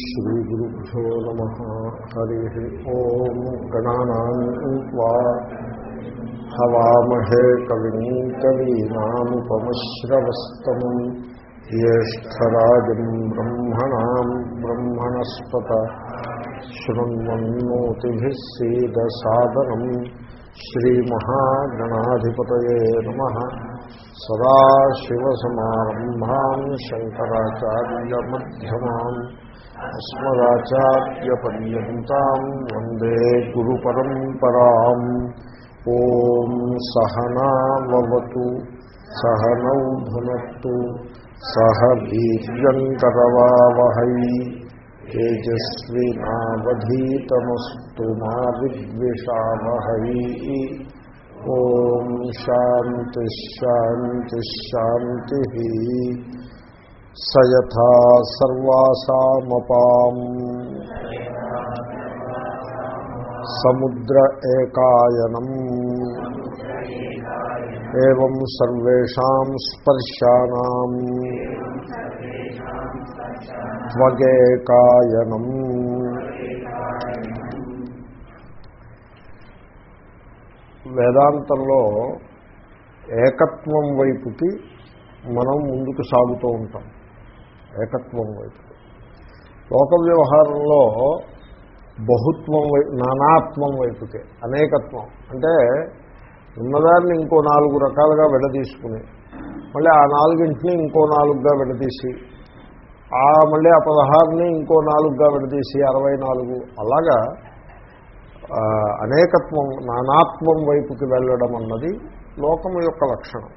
श्रीगुरुभ्यो नमः हरिः ॐ गणानान्त्वा हवामहे कविम् कवीनामुपमश्रवस्तमम् ज्येष्ठराजम् ब्रह्मणाम् ब्रह्मणस्पत शृण्वन्नोतिभिः सीदसादनम् श्रीमहागणाधिपतये नमः सदाशिवसमारम्भाम् అస్మదాచార్యపర్యంతం వందే గురు పరంపరా ఓం సహనావతు సహనౌ భునత్తు సహ వీర్యంకరవావహై. తేజస్వినావధీతమస్తు మా విద్విషావహై. ఓం శాంతిశాంతిశాంతి. సయథా సర్వాసామపాం. సముద్ర ఏకాయనం. ఏం సర్వాం స్పర్శానాం. త్వగేకాయనం. వేదాంతంలో ఏకత్వం వైపుకి మనం ముందుకు సాగుతూ ఉంటాం. ఏకత్వం వైపు. లోక వ్యవహారంలో బహుత్వం వైపు నానాత్వం వైపుకి అనేకత్వం. అంటే ఉన్నదాన్ని ఇంకో నాలుగు రకాలుగా విడదీసుకుని మళ్ళీ ఆ నాలుగింటిని ఇంకో నాలుగుగా విడదీసి ఆ మళ్ళీ ఆ పదహారుని ఇంకో నాలుగుగా విడదీసి అరవై నాలుగు. అలాగా అనేకత్వం నానాత్మం వైపుకి వెళ్ళడం అన్నది లోకం యొక్క లక్షణం.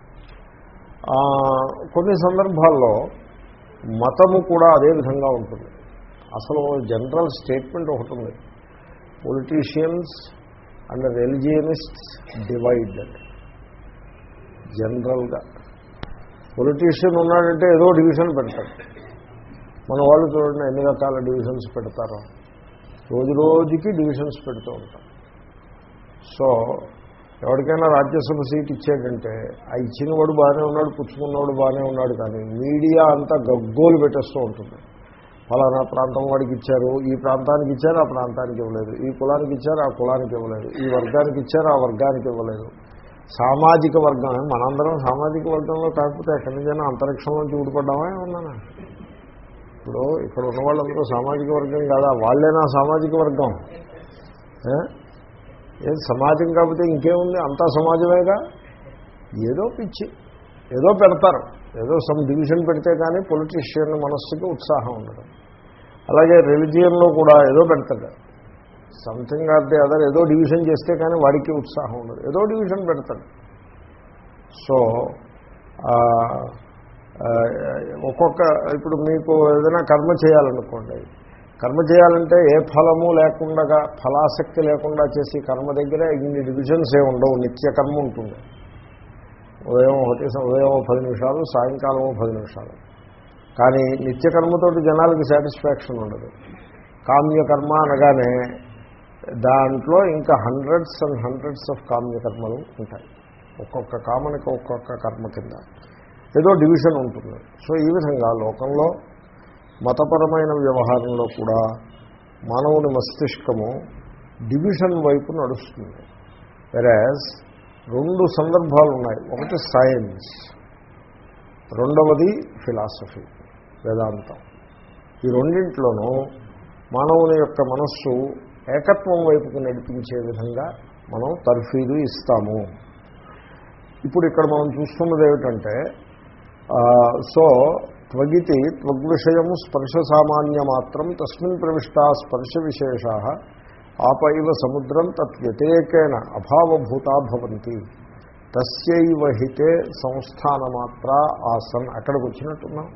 కొన్ని సందర్భాల్లో మతము కూడా అదే విధంగా ఉంటుంది. అసలు జనరల్ స్టేట్మెంట్ ఒకటి ఉంది. పొలిటీషియన్స్ అండ్ రిలిజియనిస్ట్స్ డివైడ్ జనరల్గా. పొలిటీషియన్ ఉన్నాడంటే ఏదో డివిజన్ పెడతాడు. మన వాళ్ళు చూడండి ఎన్ని రకాల డివిజన్స్ పెడతారో. రోజు రోజుకి డివిజన్స్ పెడుతూ ఉంటాం సో ఎవరికైనా రాజ్యసభ సీట్ ఇచ్చాడంటే ఆ ఇచ్చిన వాడు బాగానే ఉన్నాడు పుచ్చుకున్నవాడు బాగానే ఉన్నాడు కానీ మీడియా అంతా గగ్గోలు పెట్టేస్తూ ఉంటుంది. ఫలానా ప్రాంతం వాడికి ఇచ్చారు ఈ ప్రాంతానికి ఇచ్చారు ఆ ప్రాంతానికి ఇవ్వలేదు. ఈ కులానికి ఇచ్చారు ఆ కులానికి ఇవ్వలేదు. ఈ వర్గానికి ఇచ్చారు ఆ వర్గానికి ఇవ్వలేదు. సామాజిక వర్గం మనందరం సామాజిక వర్గంలో కాకపోతే ఎక్కడి నుంచైనా అంతరిక్షంలోంచి ఊడిపడ్డామా ఉన్నానా ఇప్పుడు ఇక్కడ ఉన్న వాళ్ళందరూ సామాజిక వర్గం కాదా? వాళ్ళేనా సామాజిక వర్గం? ఏం సమాజం కాకపోతే ఇంకేముంది? అంతా సమాజమేగా? ఏదో పిచ్చి. ఏదో పెడతారు. ఏదో సమ్ డివిజన్ పెడితే కానీ పొలిటీషియన్ మనస్సుకి ఉత్సాహం ఉండదు. అలాగే రిలిజియన్లో కూడా ఏదో పెడతాడు సంథింగ్ ఆర్ ది అదర్ ఏదో డివిజన్ చేస్తే కానీ వాడికి ఉత్సాహం ఉండదు. ఏదో డివిజన్ పెడతాడు సో ఒక్కొక్క ఇప్పుడు మీకు ఏదైనా కర్మ చేయాలనుకోండి కర్మ చేయాలంటే ఏ ఫలము లేకుండా ఫలాసక్తి లేకుండా చేసి కర్మ దగ్గర ఇన్ని డివిజన్స్ ఏ ఉండవు నిత్య కర్మ ఉంటుంది. ఉదయం ఒకటి ఉదయం పది నిమిషాలు సాయంకాలము పది నిమిషాలు. కానీ నిత్యకర్మతోటి జనాలకి సాటిస్ఫాక్షన్ ఉండదు. కామ్యకర్మ అనగానే దాంట్లో ఇంకా హండ్రెడ్స్ అండ్ హండ్రెడ్స్ ఆఫ్ కామ్యకర్మలు ఉంటాయి. ఒక్కొక్క కామనికి ఒక్కొక్క కర్మ కింద. ఏదో డివిజన్ ఉంటుంది. సో ఈ విధంగా లోకంలో మతపరమైన వ్యవహారంలో కూడా మానవుని మస్తిష్కము డివిజన్ వైపు నడుస్తుంది. వెరాజ్ రెండు సందర్భాలు ఉన్నాయి ఒకటి సైన్స్ రెండవది ఫిలాసఫీ వేదాంతం. ఈ రెండింట్లోనూ మానవుని యొక్క మనస్సు ఏకత్వం వైపుకు నడిపించే విధంగా మనం తర్ఫీదు ఇస్తాము. ఇప్పుడు ఇక్కడ మనం చూస్తున్నది ఏమిటంటే సో త్వగితి త్వగ్విషయము స్పర్శ సామాన్య మాత్రం తస్మిన్ ప్రవిష్టా స్పర్శ విశేష ఆప ఇవ సముద్రం తత్వ్యతిరేకేణ అభావభూతా భవంతి. తస్యైవ హితే సంస్థానమాత్ర ఆసన్. అక్కడికి వచ్చినట్టున్నాం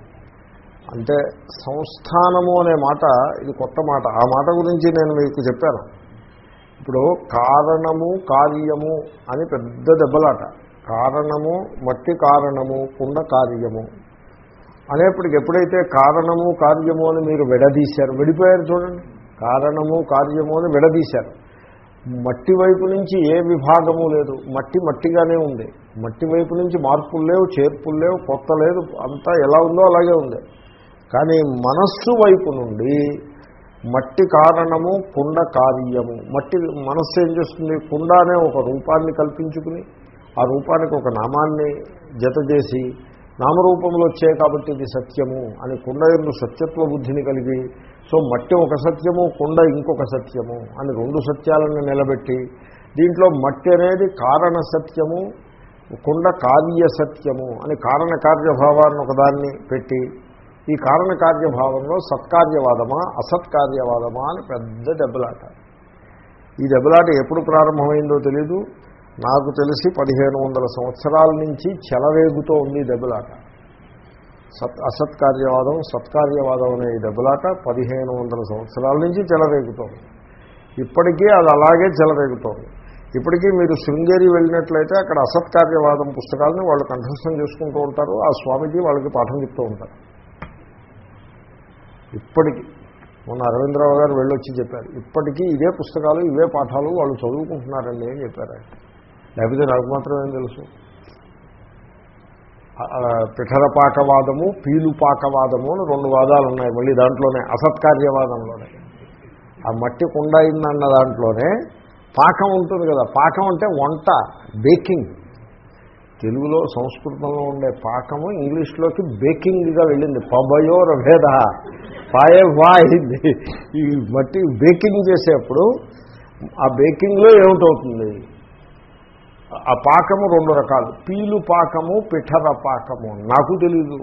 అంటే సంస్థానము అనే మాట ఇది కొత్త మాట. ఆ మాట గురించి నేను మీకు చెప్పాను. ఇప్పుడు కారణము కార్యము అని పెద్ద దెబ్బలాట. కారణము మట్టి కారణము కుండ కార్యము. అనేప్పటికి ఎప్పుడైతే కారణము కార్యము అని మీరు విడదీశారు విడిపోయారు చూడండి. కారణము కార్యము అని విడదీశారు. మట్టి వైపు నుంచి ఏ విభాగము లేదు. మట్టి మట్టిగానే ఉంది. మట్టి వైపు నుంచి మార్పులు లేవు చేర్పులు లేవు కొత్త లేదు అంతా ఎలా ఉందో అలాగే ఉంది. కానీ మనస్సు వైపు నుండి మట్టి కారణము కుండ కార్యము. మట్టి మనస్సు ఏం చేస్తుంది? కుండ అనే ఒక రూపాన్ని కల్పించుకుని ఆ రూపానికి ఒక నామాన్ని జత చేసి నామరూపంలో వచ్చాయి కాబట్టి ఇది సత్యము అని కుండ ఎందు సత్యత్వ బుద్ధిని కలిగి సో మట్టి ఒక సత్యము కుండ ఇంకొక సత్యము అని రెండు సత్యాలను నిలబెట్టి దీంట్లో మట్టి అనేది కారణ సత్యము కుండ కార్య సత్యము అని కారణ కార్యభావాన్ని ఒకదాన్ని పెట్టి ఈ కారణ కార్యభావంలో సత్కార్యవాదమా అసత్కార్యవాదమా అని పెద్ద దెబ్బలాట. ఈ దెబ్బలాట ఎప్పుడు ప్రారంభమైందో తెలీదు. నాకు తెలిసి పదిహేను వందల సంవత్సరాల నుంచి చెలరేగుతూ ఉంది దెబ్బలాట. సత్ అసత్కార్యవాదం సత్కార్యవాదం అనే దెబ్బలాట పదిహేను వందల సంవత్సరాల నుంచి చెలరేగుతోంది. ఇప్పటికీ అది అలాగే చెలరేగుతోంది. ఇప్పటికీ మీరు శృంగేరి వెళ్ళినట్లయితే అక్కడ అసత్కార్యవాదం పుస్తకాలను వాళ్ళు కంఠస్థం చేసుకుంటూ ఉంటారు ఆ స్వామిజీ వాళ్ళకి పాఠం చెప్తూ ఉంటారు. ఇప్పటికీ మొన్న అరవిందరావు గారు వెళ్ళొచ్చి చెప్పారు ఇప్పటికీ ఇవే పుస్తకాలు ఇవే పాఠాలు వాళ్ళు చదువుకుంటున్నారండి అని చెప్పారు లేకపోతే నాకు మాత్రమే తెలుసు. పిఠరపాకవాదము పీలుపాకవాదము అని రెండు వాదాలు ఉన్నాయి. మళ్ళీ దాంట్లోనే అసత్కార్యవాదంలోనే. ఆ మట్టి కుండ అయిందన్న దాంట్లోనే పాకం ఉంటుంది కదా. పాకం అంటే వంట బేకింగ్. తెలుగులో సంస్కృతంలో ఉండే పాకము ఇంగ్లీష్లోకి బేకింగ్గా వెళ్ళింది. పబయోర భేద పాయే వా అయింది ఈ మట్టి బేకింగ్ చేసేప్పుడు ఆ బేకింగ్లో ఏమిటవుతుంది? ఆ పాకము రెండు రకాలు. పీలు పాకము పిఠర పాకము. నాకు తెలీదు.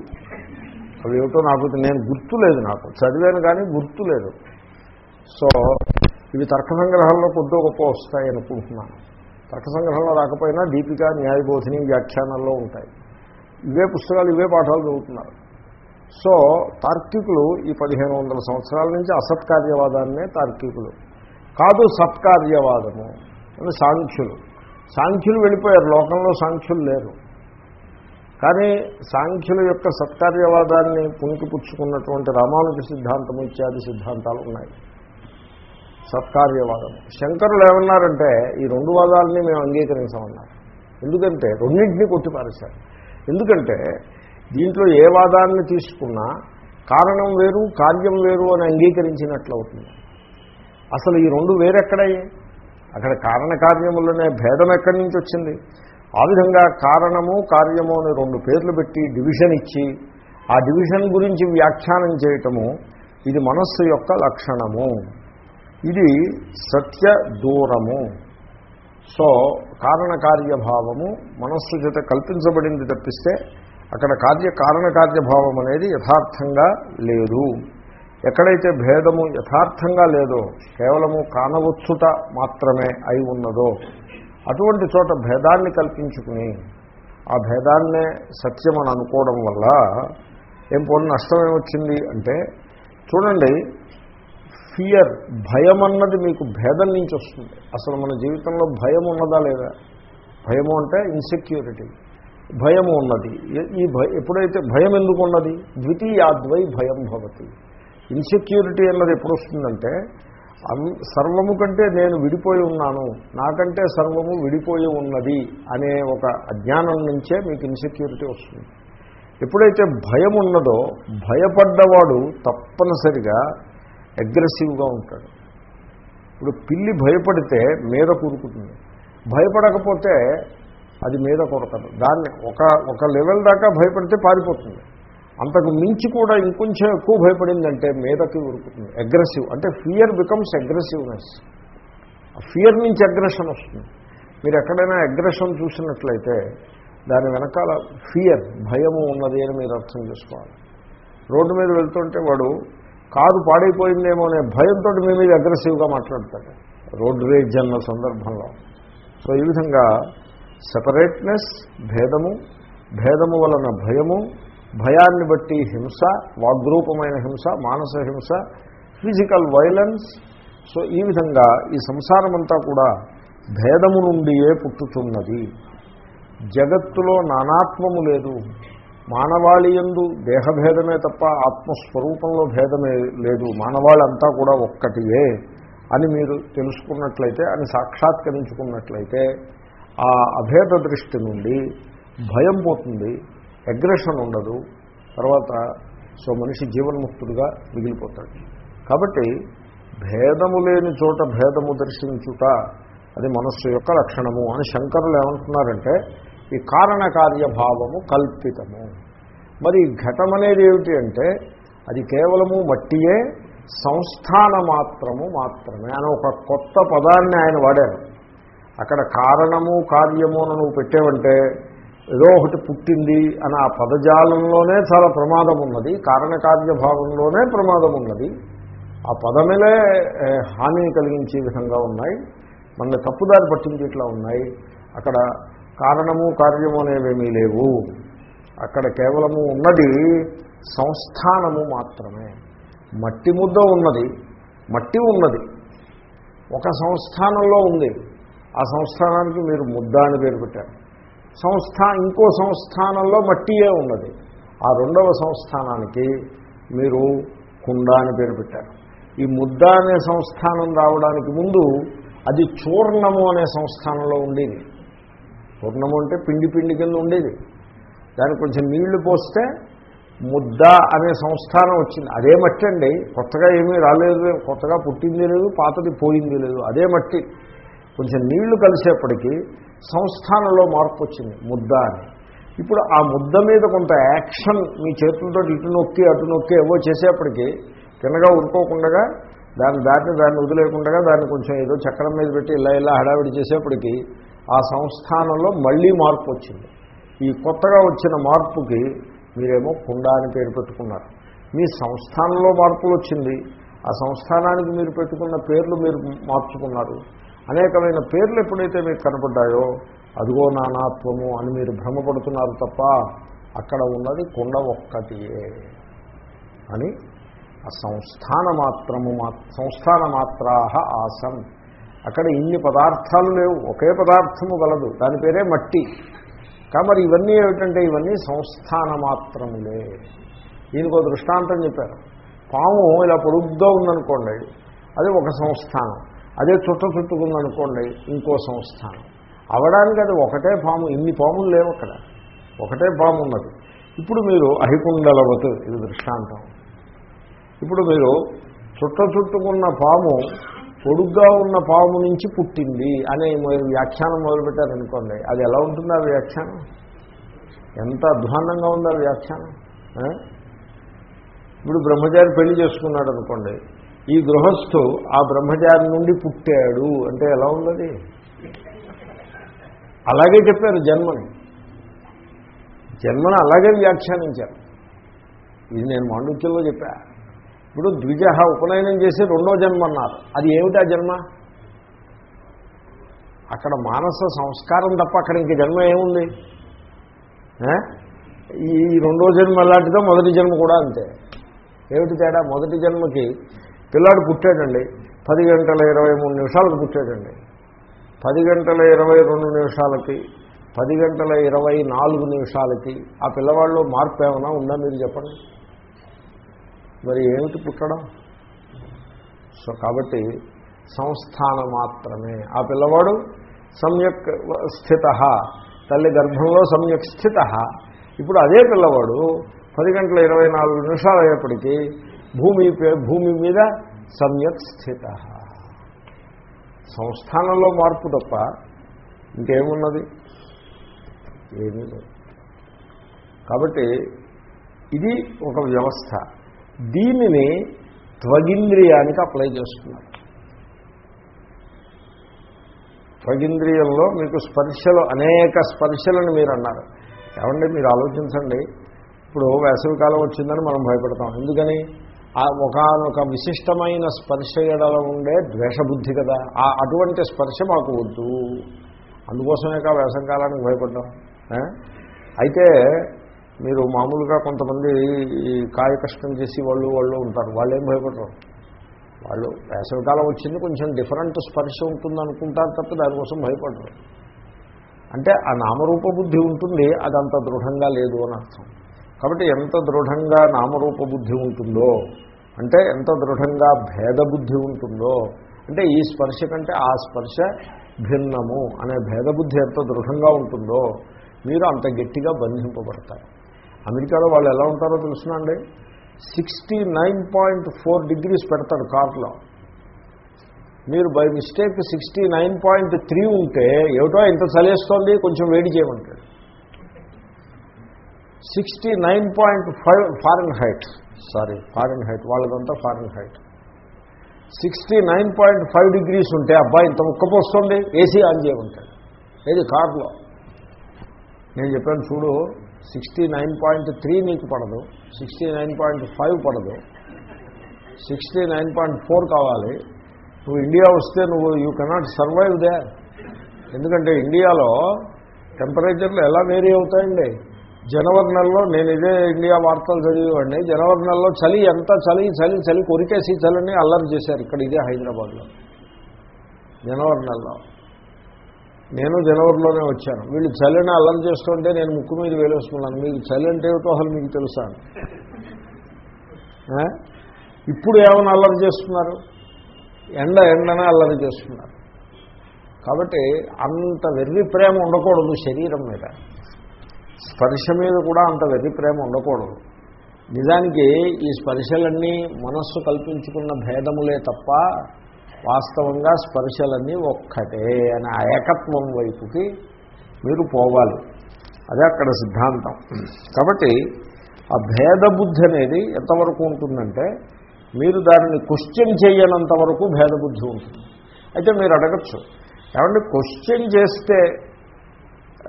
అవి ఏమిటో నాకు నేను గుర్తులేదు నాకు. చదివాను కానీ గుర్తులేదు సో ఇవి తర్క సంగ్రహంలో కొద్దో గొప్ప వస్తాయి అనుకుంటున్నాను. తర్క సంగ్రహంలో రాకపోయినా దీపిక న్యాయబోధిని వ్యాఖ్యానాల్లో ఉంటాయి. ఇవే పుస్తకాలు ఇవే పాఠాలు చదువుతున్నారు. సో తార్కికులు ఈ పదిహేను వందల సంవత్సరాల నుంచి అసత్కార్యవాదాన్నే తార్కికులు. కాదు సత్కార్యవాదము. అని సాంఖ్యులు. సాంఖ్యులు వెళ్ళిపోయారు. లోకంలో సాంఖ్యులు లేరు. కానీ సాంఖ్యుల యొక్క సత్కార్యవాదాన్ని పుణికిపుచ్చుకున్నటువంటి రామానుజ సిద్ధాంతము ఇత్యాది సిద్ధాంతాలు ఉన్నాయి. సత్కార్యవాదం. శంకరులు ఏమన్నారంటే ఈ రెండు వాదాలని మేము అంగీకరించమన్నారు. ఎందుకంటే రెండింటినీ కొట్టిపారేశారు. ఎందుకంటే దీంట్లో ఏ వాదాన్ని తీసుకున్నా కారణం వేరు కార్యం వేరు అని అంగీకరించినట్లు అవుతుంది. అసలు ఈ రెండు వేరెక్కడయ్యాయి? అక్కడ కారణకార్యములనే భేదం ఎక్కడి నుంచి వచ్చింది? ఆ విధంగా కారణము కార్యము అని రెండు పేర్లు పెట్టి డివిజన్ ఇచ్చి ఆ డివిజన్ గురించి వ్యాఖ్యానం చేయటము ఇది మనస్సు యొక్క లక్షణము. ఇది సత్య దూరము. సో కారణకార్యభావము మనస్సు చేత కల్పించబడింది తప్పిస్తే అక్కడ కార్య కారణకార్యభావం అనేది యథార్థంగా లేదు. ఎక్కడైతే భేదము యథార్థంగా లేదో కేవలము కానవచ్చుట మాత్రమే అయి ఉన్నదో అటువంటి చోట భేదాన్ని కల్పించుకుని ఆ భేదాన్నే సత్యం అని అనుకోవడం వల్ల ఏం పోనీ నష్టం ఏమొచ్చింది అంటే చూడండి ఫియర్ భయం అన్నది మీకు భేదం నుంచి వస్తుంది. అసలు మన జీవితంలో భయం ఉన్నదా లేదా? భయము అంటే ఇన్సెక్యూరిటీ భయము ఉన్నది. ఈ భయ ఎప్పుడైతే భయం ఎందుకు ఉన్నది? ద్వితీయాద్వై భయం భవతి. ఇన్సెక్యూరిటీ అన్నది ఎప్పుడు వస్తుందంటే సర్వము కంటే నేను విడిపోయి ఉన్నాను నాకంటే సర్వము విడిపోయి ఉన్నది అనే ఒక అజ్ఞానం నుంచే మీకు ఇన్సెక్యూరిటీ వస్తుంది. ఎప్పుడైతే భయం ఉన్నదో భయపడ్డవాడు తప్పనిసరిగా అగ్రెసివ్గా ఉంటాడు. ఇప్పుడు పిల్లి భయపడితే మీద కూరుకుతుంది. భయపడకపోతే అది మీద కొరకదు. దాన్ని ఒక ఒక లెవెల్ దాకా భయపడితే పారిపోతుంది. అంతకు మించి కూడా ఇంకొంచెం ఎక్కువ భయపడిందంటే మీదకి ఉరుకుతుంది. అగ్రెసివ్ అంటే ఫియర్ బికమ్స్ అగ్రెసివ్నెస్ ఫియర్ నుంచి అగ్రెషన్ వస్తుంది. మీరు ఎక్కడైనా అగ్రెషన్ చూసినట్లయితే దాని వెనకాల ఫియర్ భయము ఉన్నది అని మీరు అర్థం చేసుకోవాలి. రోడ్డు మీద వెళ్తుంటే వాడు కారు పాడైపోయిందేమో అనే భయంతో మీ మీద అగ్రెసివ్గా మాట్లాడతాడు. రోడ్ రేజ్ అన్న సందర్భంలో. సో ఈ విధంగా సెపరేట్నెస్ భేదము భేదము వలన భయము భయాన్ని బట్టి హింస వాగ్రూపమైన హింస మానస హింస ఫిజికల్ వైలెన్స్. సో ఈ విధంగా ఈ సంసారమంతా కూడా భేదము నుండియే పుట్టుతున్నది. జగత్తులో నానాత్మము లేదు. మానవాళి ఎందు దేహభేదమే తప్ప ఆత్మస్వరూపంలో భేదమే లేదు. మానవాళంతా కూడా ఒక్కటియే అని మీరు తెలుసుకున్నట్లయితే అని సాక్షాత్కరించుకున్నట్లయితే ఆ అభేద దృష్టి నుండి భయం పోతుంది. అగ్రెషన్ ఉండదు. తర్వాత సో మనిషి జీవన్ముక్తుడుగా మిగిలిపోతాడు. కాబట్టి భేదము లేని చోట భేదము దర్శించుట అది మనస్సు యొక్క లక్షణము అని శంకరులు ఏమంటున్నారంటే ఈ కారణకార్యభావము కల్పితము. మరి ఘటం అనేది ఏమిటి అంటే అది కేవలము మట్టియే సంస్థాన మాత్రము మాత్రమే అని ఒక కొత్త పదాన్ని ఆయన వాడారు. అక్కడ కారణము కార్యము అని నువ్వు పెట్టేవంటే ఏదో ఒకటి పుట్టింది అని ఆ పదజాలంలోనే చాలా ప్రమాదం ఉన్నది కారణకార్యభావంలోనే ప్రమాదం ఉన్నది ఆ పదములే హాని కలిగించే విధంగా ఉన్నాయి. మన తప్పుదారి పట్టించేట్లా ఉన్నాయి. అక్కడ కారణము కార్యము అనేవేమీ లేవు. అక్కడ కేవలము ఉన్నది సంస్థానము మాత్రమే. మట్టి ముద్ద ఉన్నది మట్టి ఉన్నది. ఒక సంస్థానంలో ఉంది. ఆ సంస్థానానికి మీరు ముద్ద అని పేరు పెట్టారు. సంస్థ ఇంకో సంస్థానంలో మట్టియే ఉన్నది. ఆ రెండవ సంస్థానానికి మీరు కుండ అని పేరు పెట్టారు. ఈ ముద్ద అనే సంస్థానం రావడానికి ముందు అది చూర్ణము అనే సంస్థానంలో ఉండేది. చూర్ణము అంటే పిండి పిండి కింద ఉండేది. దానికి కొంచెం నీళ్ళు పోస్తే ముద్ద అనే సంస్థానం వచ్చింది. అదే మట్టి అండి. కొత్తగా ఏమీ రాలేదు. కొత్తగా పుట్టింది లేదు పాతది పోయింది లేదు. అదే మట్టి. కొంచెం నీళ్ళు కలిసేప్పటికీ సంస్థానంలో మార్పు వచ్చింది ముద్ద అని. ఇప్పుడు ఆ ముద్ద మీద కొంత యాక్షన్ మీ చేతులతో ఇటు నొక్కి అటు నొక్కి ఏవో చేసేప్పటికీ తినగా ఉరుకోకుండా దాన్ని దాటిని దాన్ని వదిలేకుండా దాన్ని కొంచెం ఏదో చక్రం మీద పెట్టి ఇలా ఇలా హడావిడి చేసేప్పటికీ ఆ సంస్థానంలో మళ్ళీ మార్పు వచ్చింది ఈ కొత్తగా వచ్చిన మార్పుకి మీరేమో కుండా అని పేరు పెట్టుకున్నారు. మీ సంస్థానంలో మార్పులు వచ్చింది ఆ సంస్థానానికి మీరు పెట్టుకున్న పేర్లు మీరు మార్చుకున్నారు. అనేకమైన పేర్లు ఎప్పుడైతే మీకు కనపడ్డాయో అదిగో నానాత్వము అని మీరు భ్రమపడుతున్నారు తప్ప అక్కడ ఉన్నది కుండ ఒక్కటియే అని ఆ సంస్థాన మాత్రము మా సంస్థాన మాత్రాహ ఆసన్ అక్కడ ఇన్ని పదార్థాలు లేవు ఒకే పదార్థము గలదు దాని పేరే మట్టి. కాబట్టి ఇవన్నీ ఏమిటంటే ఇవన్నీ సంస్థాన మాత్రములే దీనికి ఒక దృష్టాంతం చెప్పారు. పాము ఇలా పొడుగ్గా ఉందనుకోండి అది ఒక సంస్థానం. అదే చుట్ట చుట్టుకుందనుకోండి ఇంకో సంస్థానం. అవడానికి అది ఒకటే పాము ఇన్ని పాములు లేవు అక్కడ. ఒకటే పాము ఉన్నది. ఇప్పుడు మీరు అహికుండలవతు ఇది దృష్టాంతం. ఇప్పుడు మీరు చుట్ట చుట్టుకున్న పాము పొడుగ్గా ఉన్న పాము నుంచి పుట్టింది అనే మీరు వ్యాఖ్యానం మొదలుపెట్టారనుకోండి అది ఎలా ఉంటుంది ఆ వ్యాఖ్యానం? ఎంత అధ్వాన్నంగా ఉంది ఆ వ్యాఖ్యానం? ఇప్పుడు బ్రహ్మచారి పెళ్ళి చేసుకున్నాడు అనుకోండి ఈ గృహస్థు ఆ బ్రహ్మచారి నుండి పుట్టాడు అంటే ఎలా ఉన్నది అలాగే చెప్పారు జన్మని. జన్మను అలాగే వ్యాఖ్యానించారు. ఇది నేను మాండుక్యంలో చెప్పా. ఇప్పుడు ద్విజ ఉపనయనం చేసి రెండో జన్మ అన్నారు. అది ఏమిటా జన్మ? అక్కడ మానస సంస్కారం తప్ప అక్కడ ఇంక జన్మ ఏముంది? ఈ రెండో జన్మ ఎలాంటిదో మొదటి జన్మ కూడా అంతే. ఏమిటి తేడా? మొదటి జన్మకి పిల్లాడు పుట్టాడండి. పది గంటల ఇరవై మూడు నిమిషాలకు పుట్టాడండి. పది గంటల ఇరవై రెండు నిమిషాలకి పది గంటల ఇరవై నాలుగు నిమిషాలకి ఆ పిల్లవాళ్ళు మార్పు ఏమైనా ఉందా మీరు చెప్పండి. మరి ఏమిటి పుట్టడం? సో కాబట్టి సంస్థాన మాత్రమే. ఆ పిల్లవాడు సమ్యక్ స్థిత తల్లి గర్భంలో సమ్యక్ స్థిత. ఇప్పుడు అదే పిల్లవాడు పది గంటల ఇరవై నాలుగు నిమిషాలు అయ్యేప్పటికీ భూమి పే- భూమి మీద సమ్యక్ స్థిత. సంస్థానంలో మార్పు తప్ప ఇంకేమున్నది? ఏమీ లేదు. కాబట్టి ఇది ఒక వ్యవస్థ. దీనిని త్వగింద్రియానికి అప్లై చేస్తున్నారు. త్వగింద్రియంలో మీకు స్పర్శలు అనేక స్పర్శలను మీరు అన్నారు ఏమంటే మీరు ఆలోచించండి. ఇప్పుడు వేసవికాలం వచ్చిందని మనం భయపడతాం. ఎందుకని? ఒకనొక విశిష్టమైన స్పర్శ ఎడల ఉండే ద్వేషబుద్ధి కదా. ఆ అటువంటి స్పర్శ మాకు వద్దు. అందుకోసమే కా వేసవికాలానికి భయపడ్డాం. అయితే మీరు మామూలుగా కొంతమంది ఈ కాయ కష్టం చేసి వాళ్ళు వాళ్ళు ఉంటారు. వాళ్ళు ఏం భయపడరు. వాళ్ళు వేసవికాలం వచ్చింది కొంచెం డిఫరెంట్ స్పర్శ ఉంటుంది అనుకుంటారు తప్ప దానికోసం భయపడరు. అంటే ఆ నామరూప బుద్ధి ఉంటుంది అది అంత దృఢంగా లేదు అని అర్థం. కాబట్టి ఎంత దృఢంగా నామరూప బుద్ధి ఉంటుందో అంటే ఎంత దృఢంగా భేద బుద్ధి ఉంటుందో అంటే ఈ స్పర్శ కంటే ఆ స్పర్శ భిన్నము అనే భేదబుద్ధి ఎంత దృఢంగా ఉంటుందో మీరు అంత గట్టిగా బంధింపబడతారు. అమెరికాలో వాళ్ళు ఎలా ఉంటారో తెలుసునండి sixty nine point four degrees పెడతాడు కార్లో. మీరు by mistake sixty nine point three ఉంటే ఏమిటో ఇంత చలేస్తోంది కొంచెం వేడి చేయమంటాడు. Sixty nine point five Fahrenheit sorry Fahrenheit వాళ్ళదంతా Fahrenheit sixty nine point five degrees ఉంటే అబ్బాయి ఇంత ముక్కపోస్తుంది ఏసీ ఆన్ చేయమంటాడు. ఏది కార్లో? నేను చెప్పాను చూడు సిక్స్టీ నైన్ పాయింట్ త్రీ నీకు పడదు. సిక్స్టీ నైన్ పాయింట్ ఫైవ్ పడదు. సిక్స్టీ నైన్ పాయింట్ ఫోర్ కావాలి. నువ్వు ఇండియా వస్తే నువ్వు యూ కెనాట్ సర్వైవ్ దే ఎందుకంటే ఇండియాలో టెంపరేచర్లు ఎలా వేరీ అవుతాయండి? జనవరి నెలలో నేను ఇదే ఇండియా వార్తలు చదివేవాడిని. జనవరి నెలలో చలి ఎంత చలి చలి చలి కొరికేసి చలిని అల్లరి చేశారు ఇక్కడ ఇదే హైదరాబాద్లో. జనవరి నెలలో నేను జనవరిలోనే వచ్చాను. వీళ్ళు చలిని అల్లరి చేస్తుంటే నేను ముక్కు మీద వేలేసుకున్నాను. మీకు చలి అంటే ఏమిటో అసలు మీకు తెలుసా? ఇప్పుడు ఏమైనా అల్లరి చేస్తున్నారు? ఎండ ఎండనే అల్లరి చేస్తున్నారు. కాబట్టి అంత వెర్రి ప్రేమ ఉండకూడదు శరీరం మీద. స్పర్శ మీద కూడా అంత వెర్రి ప్రేమ ఉండకూడదు. నిజానికి ఈ స్పర్శలన్నీ మనస్సు కల్పించుకున్న భేదములే తప్ప వాస్తవంగా స్పర్శలన్నీ ఒక్కటే అనే ఆ ఏకత్వం వైపుకి మీరు పోవాలి. అదే అక్కడ సిద్ధాంతం. కాబట్టి ఆ భేద బుద్ధి అనేది ఎంతవరకు ఉంటుందంటే మీరు దానిని క్వశ్చన్ చేయనంత వరకు భేద బుద్ధి ఉంటుంది. అయితే మీరు అడగచ్చు ఏమంటే క్వశ్చన్ చేస్తే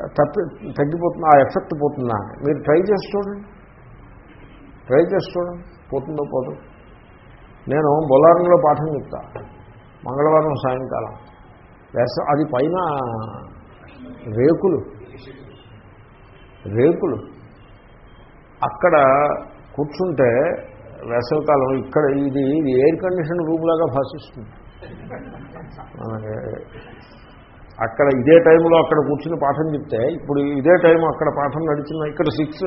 తప్పి తగ్గిపోతుంది ఆ ఎఫెక్ట్ పోతుందా? అని. మీరు ట్రై చేసి చూడండి. ట్రై చేసి చూడండి. పోతుందో పోదు. నేను బొలారంలో పాఠం చెప్తా. మంగళవారం సాయంకాలం. వేస అది పైన రేకులు. రేకులు. అక్కడ కూర్చుంటే వేసవికాలం ఇక్కడ ఇది ఎయిర్ కండిషన్ రూమ్లాగా భాషిస్తుంది. అక్కడ ఇదే టైంలో అక్కడ కూర్చుని పాఠం చెప్తే ఇప్పుడు ఇదే టైం అక్కడ పాఠం నడిచిన ఇక్కడ సిక్స్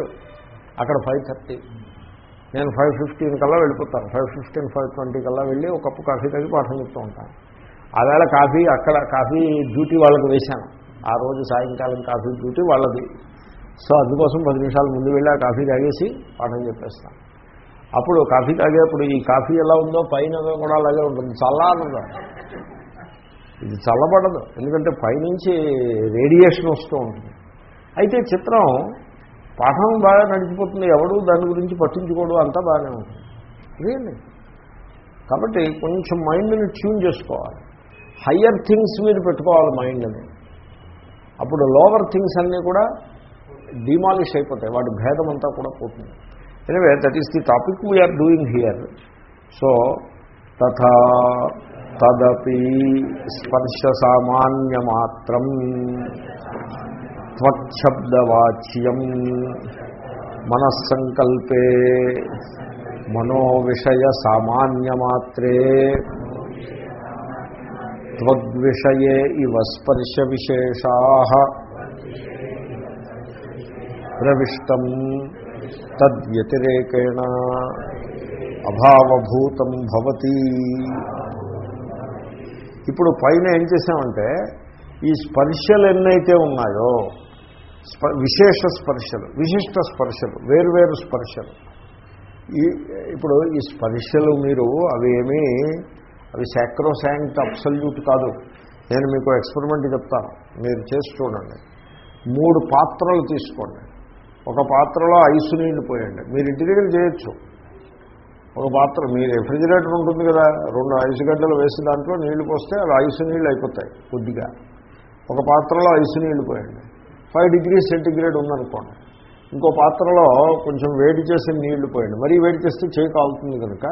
అక్కడ ఫైవ్ థర్టీ నేను ఫైవ్ ఫిఫ్టీన్ కల్లా వెళ్ళిపోతాను. ఫైవ్ ఫిఫ్టీన్ ఫైవ్ ట్వంటీ కల్లా వెళ్ళి ఒక కప్పు కాఫీ తాగి పాఠం చెప్తూ ఉంటాను. ఆవేళ కాఫీ అక్కడ కాఫీ డ్యూటీ వాళ్ళకి వేశాను. ఆ రోజు సాయంకాలం కాఫీ డ్యూటీ వాళ్ళది. సో అందుకోసం పది నిమిషాల ముందు వెళ్ళి ఆ కాఫీ తాగేసి పాఠం చెప్పేస్తాను. అప్పుడు కాఫీ తాగేప్పుడు ఈ కాఫీ ఎలా ఉందో పైన కూడా అలాగే ఉంటుంది. చల్లారదు. ఇది చల్లబడదు. ఎందుకంటే పైనుంచి రేడియేషన్ వస్తూ ఉంటుంది. అయితే చిత్రం పాఠం బాగా నడిచిపోతుంది. ఎవడు దాని గురించి పట్టించుకోడు అంతా బాగానే ఉంటుంది. రియల్లీ. కాబట్టి కొంచెం మైండ్ని ట్యూన్ చేసుకోవాలి. హయ్యర్ థింగ్స్ మీద పెట్టుకోవాలి మైండ్ని. అప్పుడు లోవర్ థింగ్స్ అన్నీ కూడా డిమాలిష్ అయిపోతాయి. వాటి భేదం అంతా కూడా పోతుంది. Anyway that is the topic we are doing here so తథా తదపి స్పర్శ సామాన్యమాత్రం త్వశబ్దవాచ్యం మనస్సంకల్పే మనోవిషయ సామాన్యమాత్రే త్వద్విషయే ఇవ స్పర్శ విశేషా ప్రవిష్టం తద్వ్యతిరేకేణ అభావభూతం భవతి. ఇప్పుడు పైన ఏం చేసామంటే ఈ స్పర్శలు ఎన్నైతే ఉన్నాయో స్ప విశేష స్పర్శలు విశిష్ట స్పర్శలు వేరువేరు స్పర్శలు. ఈ ఇప్పుడు ఈ స్పర్శలు మీరు అవి ఏమీ అవి సాక్రోశాంక్ట్ అబ్సల్యూట్ కాదు. నేను మీకు ఎక్స్పెరిమెంట్ చెప్తాను. మీరు చేసి చూడండి. మూడు పాత్రలు తీసుకోండి. ఒక పాత్రలో ఐసు నీళ్ళు పోయండి. మీరు ఇంటి దగ్గర చేయొచ్చు. ఒక పాత్ర. మీ రెఫ్రిజిరేటర్ ఉంటుంది కదా రెండు ఐసు గడ్డలు వేసి దాంట్లో నీళ్ళు పోస్తే అవి ఐసు నీళ్ళు అయిపోతాయి కొద్దిగా. ఒక పాత్రలో ఐసు నీళ్ళు పోయండి. ఫైవ్ డిగ్రీ సెంటిగ్రేడ్ ఉందనుకోండి. ఇంకో పాత్రలో కొంచెం వేడి చేసిన నీళ్ళు పోయండి. మరీ వేడి చేస్తే చేయి కాలుతుంది కనుక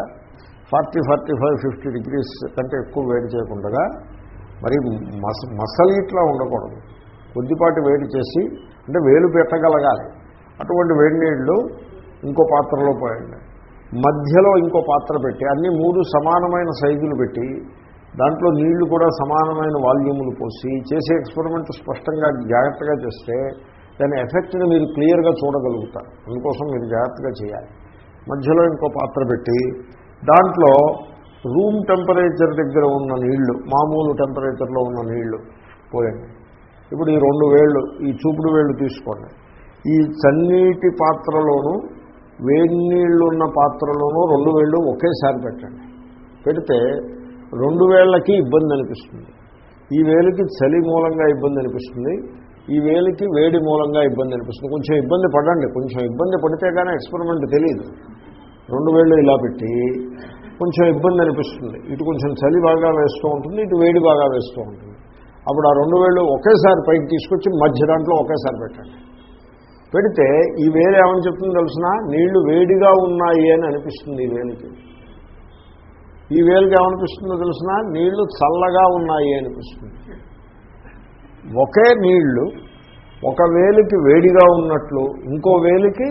forty forty five fifty degrees కంటే ఎక్కువ వేడి చేయకుండా మరి మస మసలు ఇట్లా ఉండకూడదు. కొద్దిపాటి వేడి చేసి అంటే వేలు పెట్టగలగాలి అటువంటి వేడి నీళ్ళు ఇంకో పాత్రలో పోయండి. మధ్యలో ఇంకో పాత్ర పెట్టి అన్ని మూడు సమానమైన సైజులు పెట్టి దాంట్లో నీళ్ళు కూడా సమానమైన వాల్యూములు పోసి చేసే ఎక్స్పెరిమెంట్ స్పష్టంగా జాగ్రత్తగా చేస్తే దాని ఎఫెక్ట్ని మీరు క్లియర్గా చూడగలుగుతారు. అందుకోసం మీరు జాగ్రత్తగా చేయాలి. మధ్యలో ఇంకో పాత్ర పెట్టి దాంట్లో రూమ్ టెంపరేచర్ దగ్గర ఉన్న నీళ్ళు మామూలు టెంపరేచర్లో ఉన్న నీళ్ళు పోయండి. ఇప్పుడు ఈ రెండు వేళ్ళు ఈ చూపుడు వేళ్ళు తీసుకోండి. ఈ చన్నీటి పాత్రలోనూ వేడి నీళ్ళు ఉన్న పాత్రలోనూ రెండు వేళ్ళు ఒకేసారి పెట్టండి. పెడితే రెండు వేళ్ళకి ఇబ్బంది అనిపిస్తుంది. ఈ వేలుకి చలి మూలంగా ఇబ్బంది అనిపిస్తుంది. ఈ వేలికి వేడి మూలంగా ఇబ్బంది అనిపిస్తుంది. కొంచెం ఇబ్బంది పడండి. కొంచెం ఇబ్బంది పడితే కానీ ఎక్స్పెరిమెంట్ తెలియదు రెండు వేళ్ళు ఇలా పెట్టి కొంచెం ఇబ్బంది అనిపిస్తుంది. ఇటు కొంచెం చలి బాగా వేస్తూ ఉంటుంది. ఇటు వేడి బాగా వేస్తూ ఉంటుంది. అప్పుడు ఆ రెండు వేళ్ళు ఒకేసారి పైకి తీసుకొచ్చి మధ్య దాంట్లో ఒకేసారి పెట్టండి. పెడితే ఈ వేలు ఏమని చెప్తుంది తెలిసిన? నీళ్ళు వేడిగా ఉన్నాయి అని అనిపిస్తుంది ఈ వేలుకి. ఈ వేలుకి ఏమనిపిస్తుందో తెలిసిన? నీళ్ళు చల్లగా ఉన్నాయి అనిపిస్తుంది. ఒకే నీళ్ళు ఒక వేలికి వేడిగా ఉన్నట్లు ఇంకో వేలికి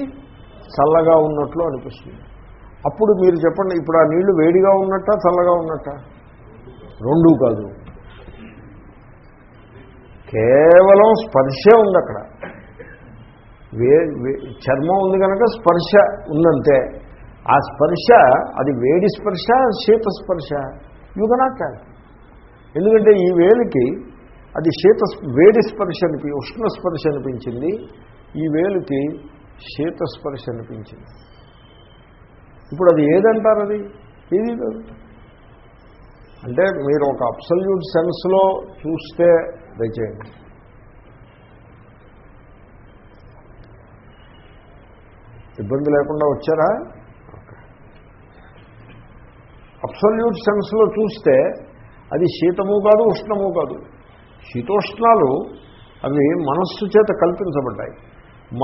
చల్లగా ఉన్నట్లు అనిపిస్తుంది. అప్పుడు మీరు చెప్పండి ఇప్పుడు ఆ నీళ్ళు వేడిగా ఉన్నట్ట చల్లగా ఉన్నట్ట? రెండూ కాదు. కేవలం స్పర్శే ఉంది అక్కడ. వే వే- చర్మం ఉంది కనుక స్పర్శ ఉందంతే. ఆ స్పర్శ అది వేడి స్పర్శ శీత స్పర్శ యూ ఎందుకంటే ఈ వేలికి అది శీత వేడి స్పర్శ అనిపి ఉష్ణ స్పర్శ అనిపించింది. ఈ వేలికి శీత స్పర్శ అనిపించింది. ఇప్పుడు అది ఏదంటారు అది? ఏది కాదు అంటే మీరు ఒక అబ్సల్యూట్ సెన్స్లో చూస్తే దయచేయండి. ఇబ్బంది లేకుండా వచ్చారా? అబ్సల్యూట్ సెన్స్లో చూస్తే అది శీతము కాదు ఉష్ణము కాదు. శీతోష్ణాలు అవి మనస్సు చేత కల్పించబడ్డాయి.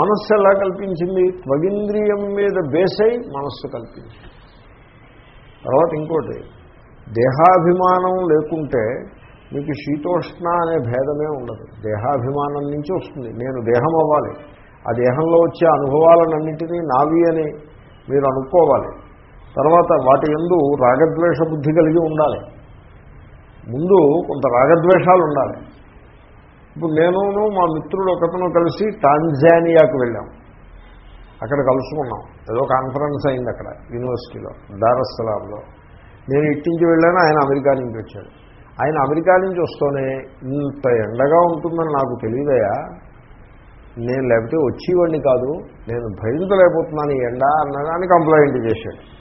మనస్సు ఎలా కల్పించింది? త్వగింద్రియం మీద బేస్ అయి మనస్సు కల్పించింది. తర్వాత ఇంకోటి దేహాభిమానం లేకుంటే మీకు శీతోష్ణ అనే భేదమే ఉండదు. దేహాభిమానం నుంచి వస్తుంది. నేను దేహం అవ్వాలి ఆ దేహంలో వచ్చే అనుభవాలన్నింటినీ నావి అని మీరు అనుకోవాలి. తర్వాత వాటి ఎందు రాగద్వేష బుద్ధి కలిగి ఉండాలి. ముందు కొంత రాగద్వేషాలు ఉండాలి ఇప్పుడు నేనును మా మిత్రుడు ఒకతను కలిసి టాంజానియాకు వెళ్ళాం. అక్కడ కలుసుకున్నాం. ఏదో కాన్ఫరెన్స్ అయింది అక్కడ యూనివర్సిటీలో దారస్సలాంలో నేను ఇట్టించి వెళ్ళాను ఆయన అమెరికా నుంచి వచ్చాడు. ఆయన అమెరికా నుంచి వస్తూనే ఇంత ఎండగా ఉంటుందని నాకు తెలియదయా నేను లేకపోతే వచ్చేవాడిని కాదు నేను భరించలేకపోతున్నాను ఈ ఎండ అన్నదాన్ని కంప్లైంట్ చేశాడు.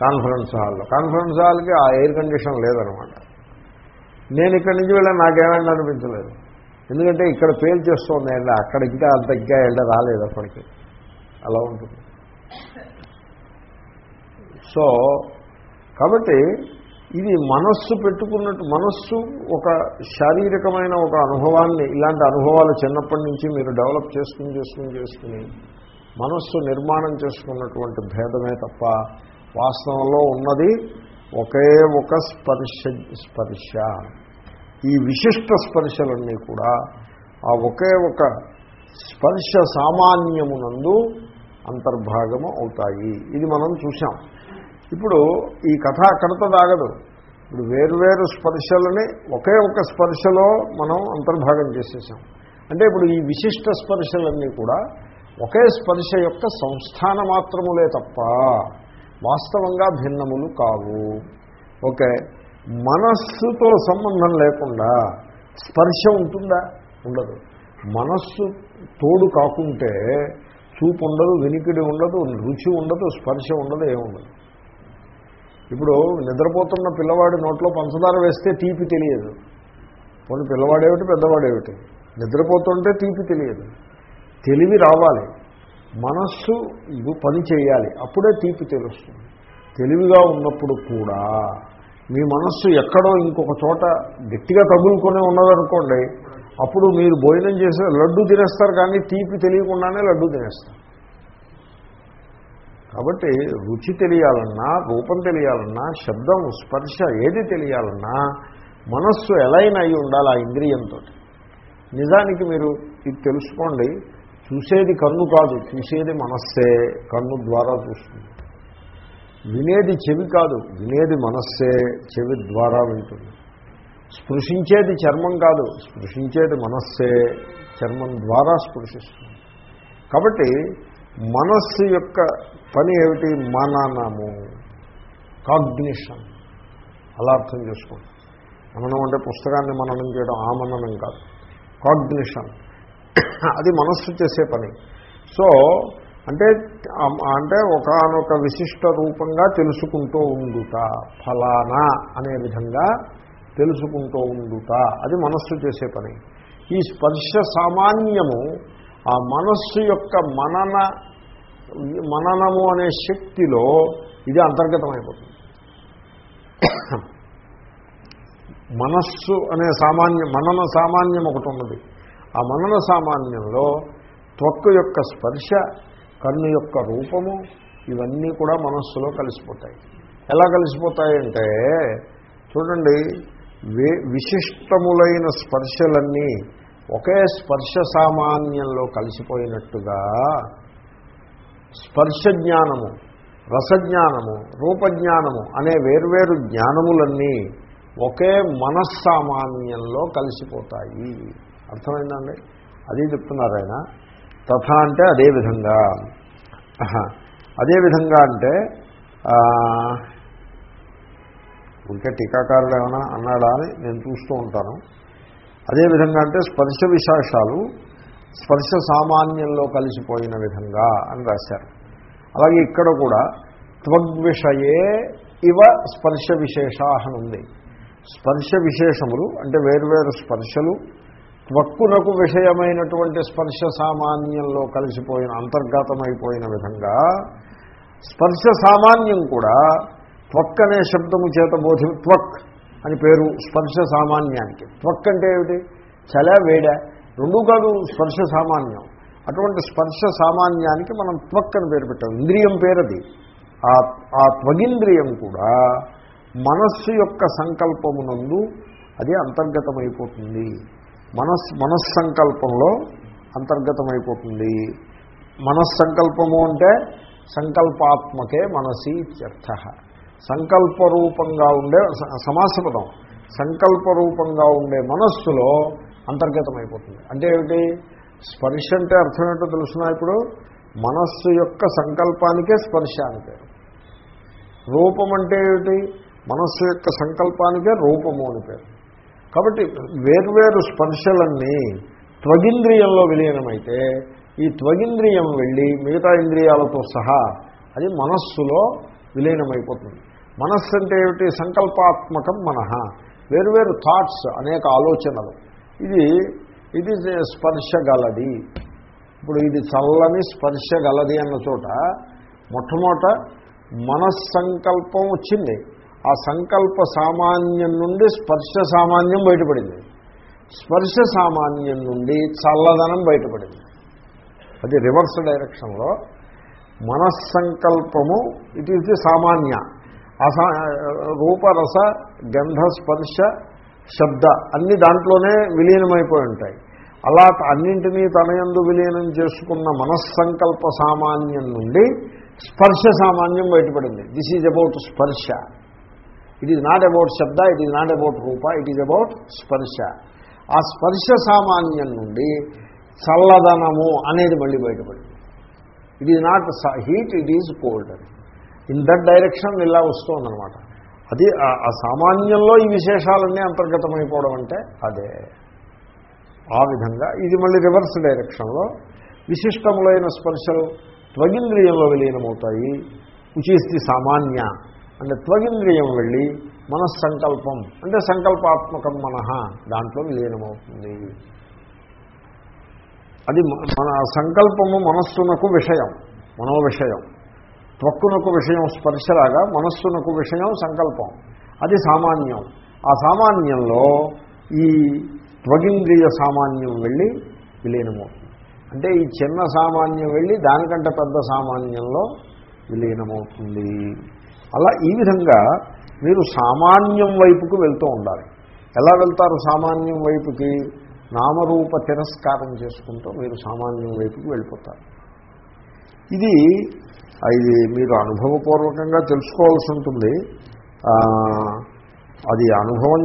కాన్ఫరెన్స్ హాల్లో. కాన్ఫరెన్స్ హాల్కి ఆ ఎయిర్ కండిషన్ లేదనమాట. నేను ఇక్కడి నుంచి వెళ్ళా నాకేమైనా అనిపించలేదు. ఎందుకంటే ఇక్కడ పేరు చేస్తోంది ఎండ. అక్కడ ఇంకా అంత ఇంకా ఎండ రాలేదు అప్పటికి. అలా ఉంటుంది. సో కాబట్టి ఇది మనస్సు పెట్టుకున్నట్టు మనస్సు ఒక శారీరకమైన ఒక అనుభవాన్ని ఇలాంటి అనుభవాలు చిన్నప్పటి నుంచి మీరు డెవలప్ చేసుకుని చేసుకుని చేసుకుని మనస్సు నిర్మాణం చేసుకున్నటువంటి భేదమే తప్ప వాస్తవంలో ఉన్నది ఒకే ఒక స్పర్శ స్పర్శ. ఈ విశిష్ట స్పర్శలన్నీ కూడా ఆ ఒకే ఒక స్పర్శ సామాన్యమునందు అంతర్భాగము అవుతాయి. ఇది మనం చూసాం ఇప్పుడు ఈ కథ అక్కడతో దాగదు ఇప్పుడు వేరువేరు స్పర్శలని ఒకే ఒక స్పర్శలో మనం అంతర్భాగం చేసేసాం. అంటే ఇప్పుడు ఈ విశిష్ట స్పర్శలన్నీ కూడా ఒకే స్పర్శ యొక్క సంస్థాన మాత్రములే తప్ప వాస్తవంగా భిన్నములు కావు. ఓకే. మనస్సుతో సంబంధం లేకుండా స్పర్శ ఉంటుందా? ఉండదు. మనస్సు తోడు కాకుంటే చూపు ఉండదు వినికిడి ఉండదు రుచి ఉండదు స్పర్శ ఉండదు ఏముండదు. ఇప్పుడు నిద్రపోతున్న పిల్లవాడి నోట్లో పంచదార వేస్తే తీపి తెలియదు. పోనీ పిల్లవాడేమిటి పెద్దవాడేమిటి? నిద్రపోతుంటే తీపి తెలియదు. తెలివి రావాలి. మనస్సు ఇది పని చేయాలి. అప్పుడే తీపి తెలుస్తుంది. తెలివిగా ఉన్నప్పుడు కూడా మీ మనస్సు ఎక్కడో ఇంకొక చోట గట్టిగా తగులుకొని ఉన్నదనుకోండి అప్పుడు మీరు భోజనం చేసే లడ్డు తినేస్తారు కానీ తీపి తెలియకుండానే లడ్డు తినేస్తారు. కాబట్టి రుచి తెలియాలన్నా రూపం తెలియాలన్నా శబ్దం స్పర్శ ఏది తెలియాలన్నా మనస్సు ఎలైన్ అయి ఉండాలి ఆ ఇంద్రియంతో నిజానికి మీరు ఇది తెలుసుకోండి చూసేది కన్ను కాదు చూసేది మనస్సే కన్ను ద్వారా చూస్తుంది. వినేది చెవి కాదు వినేది మనస్సే చెవి ద్వారా వింటుంది. స్పృశించేది చర్మం కాదు స్పృశించేది మనస్సే చర్మం ద్వారా స్పృశిస్తుంది. కాబట్టి మనస్సు యొక్క పని ఏమిటి? మననము. కాగ్నిషన్. అలా అర్థం చేసుకోండి. మననం అంటే పుస్తకాన్ని మననం చేయడం ఆ మననం కాదు. కాగ్నిషన్. అది మనస్సు చేసే పని. సో అంటే అంటే ఒకనొక విశిష్ట రూపంగా తెలుసుకుంటూ ఉండుట ఫలానా అనే విధంగా తెలుసుకుంటూ ఉండుట అది మనస్సు చేసే పని. ఈ స్పర్శ సామాన్యము ఆ మనస్సు యొక్క మనన మననము అనే శక్తిలో ఇది అంతర్గతమైపోతుంది. మనస్సు అనే సామాన్యం మనన సామాన్యం ఒకటి ఉన్నది. ఆ మనన సామాన్యంలో త్వక్కు యొక్క స్పర్శ కన్ను యొక్క రూపము ఇవన్నీ కూడా మనస్సులో కలిసిపోతాయి. ఎలా కలిసిపోతాయంటే చూడండి విశిష్టములైన స్పర్శలన్నీ ఒకే స్పర్శ సామాన్యంలో కలిసిపోయినట్టుగా స్పర్శ జ్ఞానము రసజ్ఞానము రూపజ్ఞానము అనే వేర్వేరు జ్ఞానములన్నీ ఒకే మనస్సామాన్యంలో కలిసిపోతాయి. అర్థమైందండి? అది చెప్తున్నారు ఆయన. తథా అంటే అదే విధంగా. అదే విధంగా అంటే ఇంకా టీకాకారుడు ఏమైనా అన్నాడా అని నేను చూస్తూ ఉంటాను. అదేవిధంగా అంటే స్పర్శ విశేషాలు స్పర్శ సామాన్యంలో కలిసిపోయిన విధంగా అని రాశారు. అలాగే ఇక్కడ కూడా త్వగ్విషయే ఇవ స్పర్శ విశేషా అని ఉంది. స్పర్శ విశేషములు అంటే వేర్వేరు స్పర్శలు త్వక్కునకు విషయమైనటువంటి స్పర్శ సామాన్యంలో కలిసిపోయిన అంతర్గతమైపోయిన విధంగా స్పర్శ సామాన్యం కూడా త్వక్ అనే శబ్దము చేత బోధి త్వక్ అని పేరు స్పర్శ సామాన్యానికి. త్వక్ అంటే ఏమిటి? చల వేడ రెండు కాదు స్పర్శ సామాన్యం. అటువంటి స్పర్శ సామాన్యానికి మనం త్వక్ అని పేరు పెట్టాం. ఇంద్రియం పేరది. ఆ ఆ త్వగింద్రియం కూడా మనస్సు యొక్క సంకల్పమునందు అది అంతర్గతమైపోతుంది. మనస్ మనస్సంకల్పంలో అంతర్గతమైపోతుంది. మనస్సంకల్పము అంటే సంకల్పాత్మకే మనసి ఇత్యర్థ. సంకల్పరూపంగా ఉండే స- సమాసపదం. సంకల్పరూపంగా ఉండే మనస్సులో అంతర్గతమైపోతుంది. అంటే ఏమిటి? స్పర్శ అంటే అర్థం ఏంటో తెలుసునా ఇప్పుడు? మనస్సు యొక్క సంకల్పానికే స్పర్శ అని పేరు. రూపం అంటే ఏమిటి? మనస్సు యొక్క సంకల్పానికే రూపము అని పేరు. కాబట్టి వేర్వేరు స్పర్శలన్నీ త్వగింద్రియంలో విలీనమైతే ఈ త్వగింద్రియం వెళ్ళి మిగతా ఇంద్రియాలతో సహా అది మనస్సులో విలీనమైపోతుంది. మనస్సు అంటే ఏమిటి? సంకల్పాత్మకం మనహ వేరువేరు థాట్స్ అనేక ఆలోచనలు. ఇది ఇది స్పర్శ గలది. ఇప్పుడు ఇది చల్లని స్పర్శ గలది అన్న చోట మొట్టమొదట మనస్సంకల్పం వచ్చింది. ఆ సంకల్ప సామాన్యం నుండి స్పర్శ సామాన్యం బయటపడింది. స్పర్శ సామాన్యం నుండి చల్లదనం బయటపడింది. అది రివర్స్ డైరెక్షన్లో మనస్సంకల్పము ఇట్ ఈస్ ది సామాన్య. అసా రూపరస గంధ స్పర్శ శబ్ద అన్ని దాంట్లోనే విలీనమైపోయి ఉంటాయి. అలా అన్నింటినీ తనయందు విలీనం చేసుకున్న మనస్సంకల్ప సామాన్యం నుండి స్పర్శ సామాన్యం బయటపడింది. దిస్ ఈజ్ అబౌట్ స్పర్శ. ఇట్ ఈజ్ నాట్ అబౌట్ శబ్ద ఇట్ ఈజ్ నాట్ అబౌట్ రూప ఇట్ ఈజ్ అబౌట్ స్పర్శ. ఆ స్పర్శ సామాన్యం నుండి చల్లదనము అనేది మళ్ళీ బయటపడింది. It is not heat it is cold అని ఇన్ దట్ డైరెక్షన్ ఇలా వస్తుందన్నమాట అది ఆ- సామాన్యంలో ఈ విశేషాలన్నీ అంతర్గతమైపోవడం అంటే అదే. ఆ విధంగా ఇది మళ్ళీ రివర్స్ డైరెక్షన్లో విశిష్టములైన స్పర్శలు త్వగింద్రియంలో విలీనమవుతాయి. ఉచిస్తి సామాన్య. అంటే త్వగింద్రియం వెళ్ళి మనస్సంకల్పం అంటే సంకల్పాత్మకం మనహ దాంట్లో విలీనమవుతుంది. అది మన సంకల్పము మనస్సునకు విషయం మనో విషయం త్వక్కునకు విషయం స్పర్శలాగా మనస్సునకు విషయం సంకల్పం. అది సామాన్యం. ఆ సామాన్యంలో ఈ త్వగింద్రియ సామాన్యం వెళ్ళి విలీనమవుతుంది. అంటే ఈ చిన్న సామాన్యం వెళ్ళి దానికంటే పెద్ద సామాన్యంలో విలీనమవుతుంది. అలా ఈ విధంగా మీరు సామాన్యం వైపుకు వెళ్తూ ఉండాలి. ఎలా వెళ్తారు సామాన్యం వైపుకి? నామరూప తిరస్కారం చేసుకుంటూ మీరు సామాన్యం వైపుకి వెళ్ళిపోతారు. ఇది ఇది మీరు అనుభవపూర్వకంగా తెలుసుకోవాల్సి ఉంటుంది. అది అనుభవం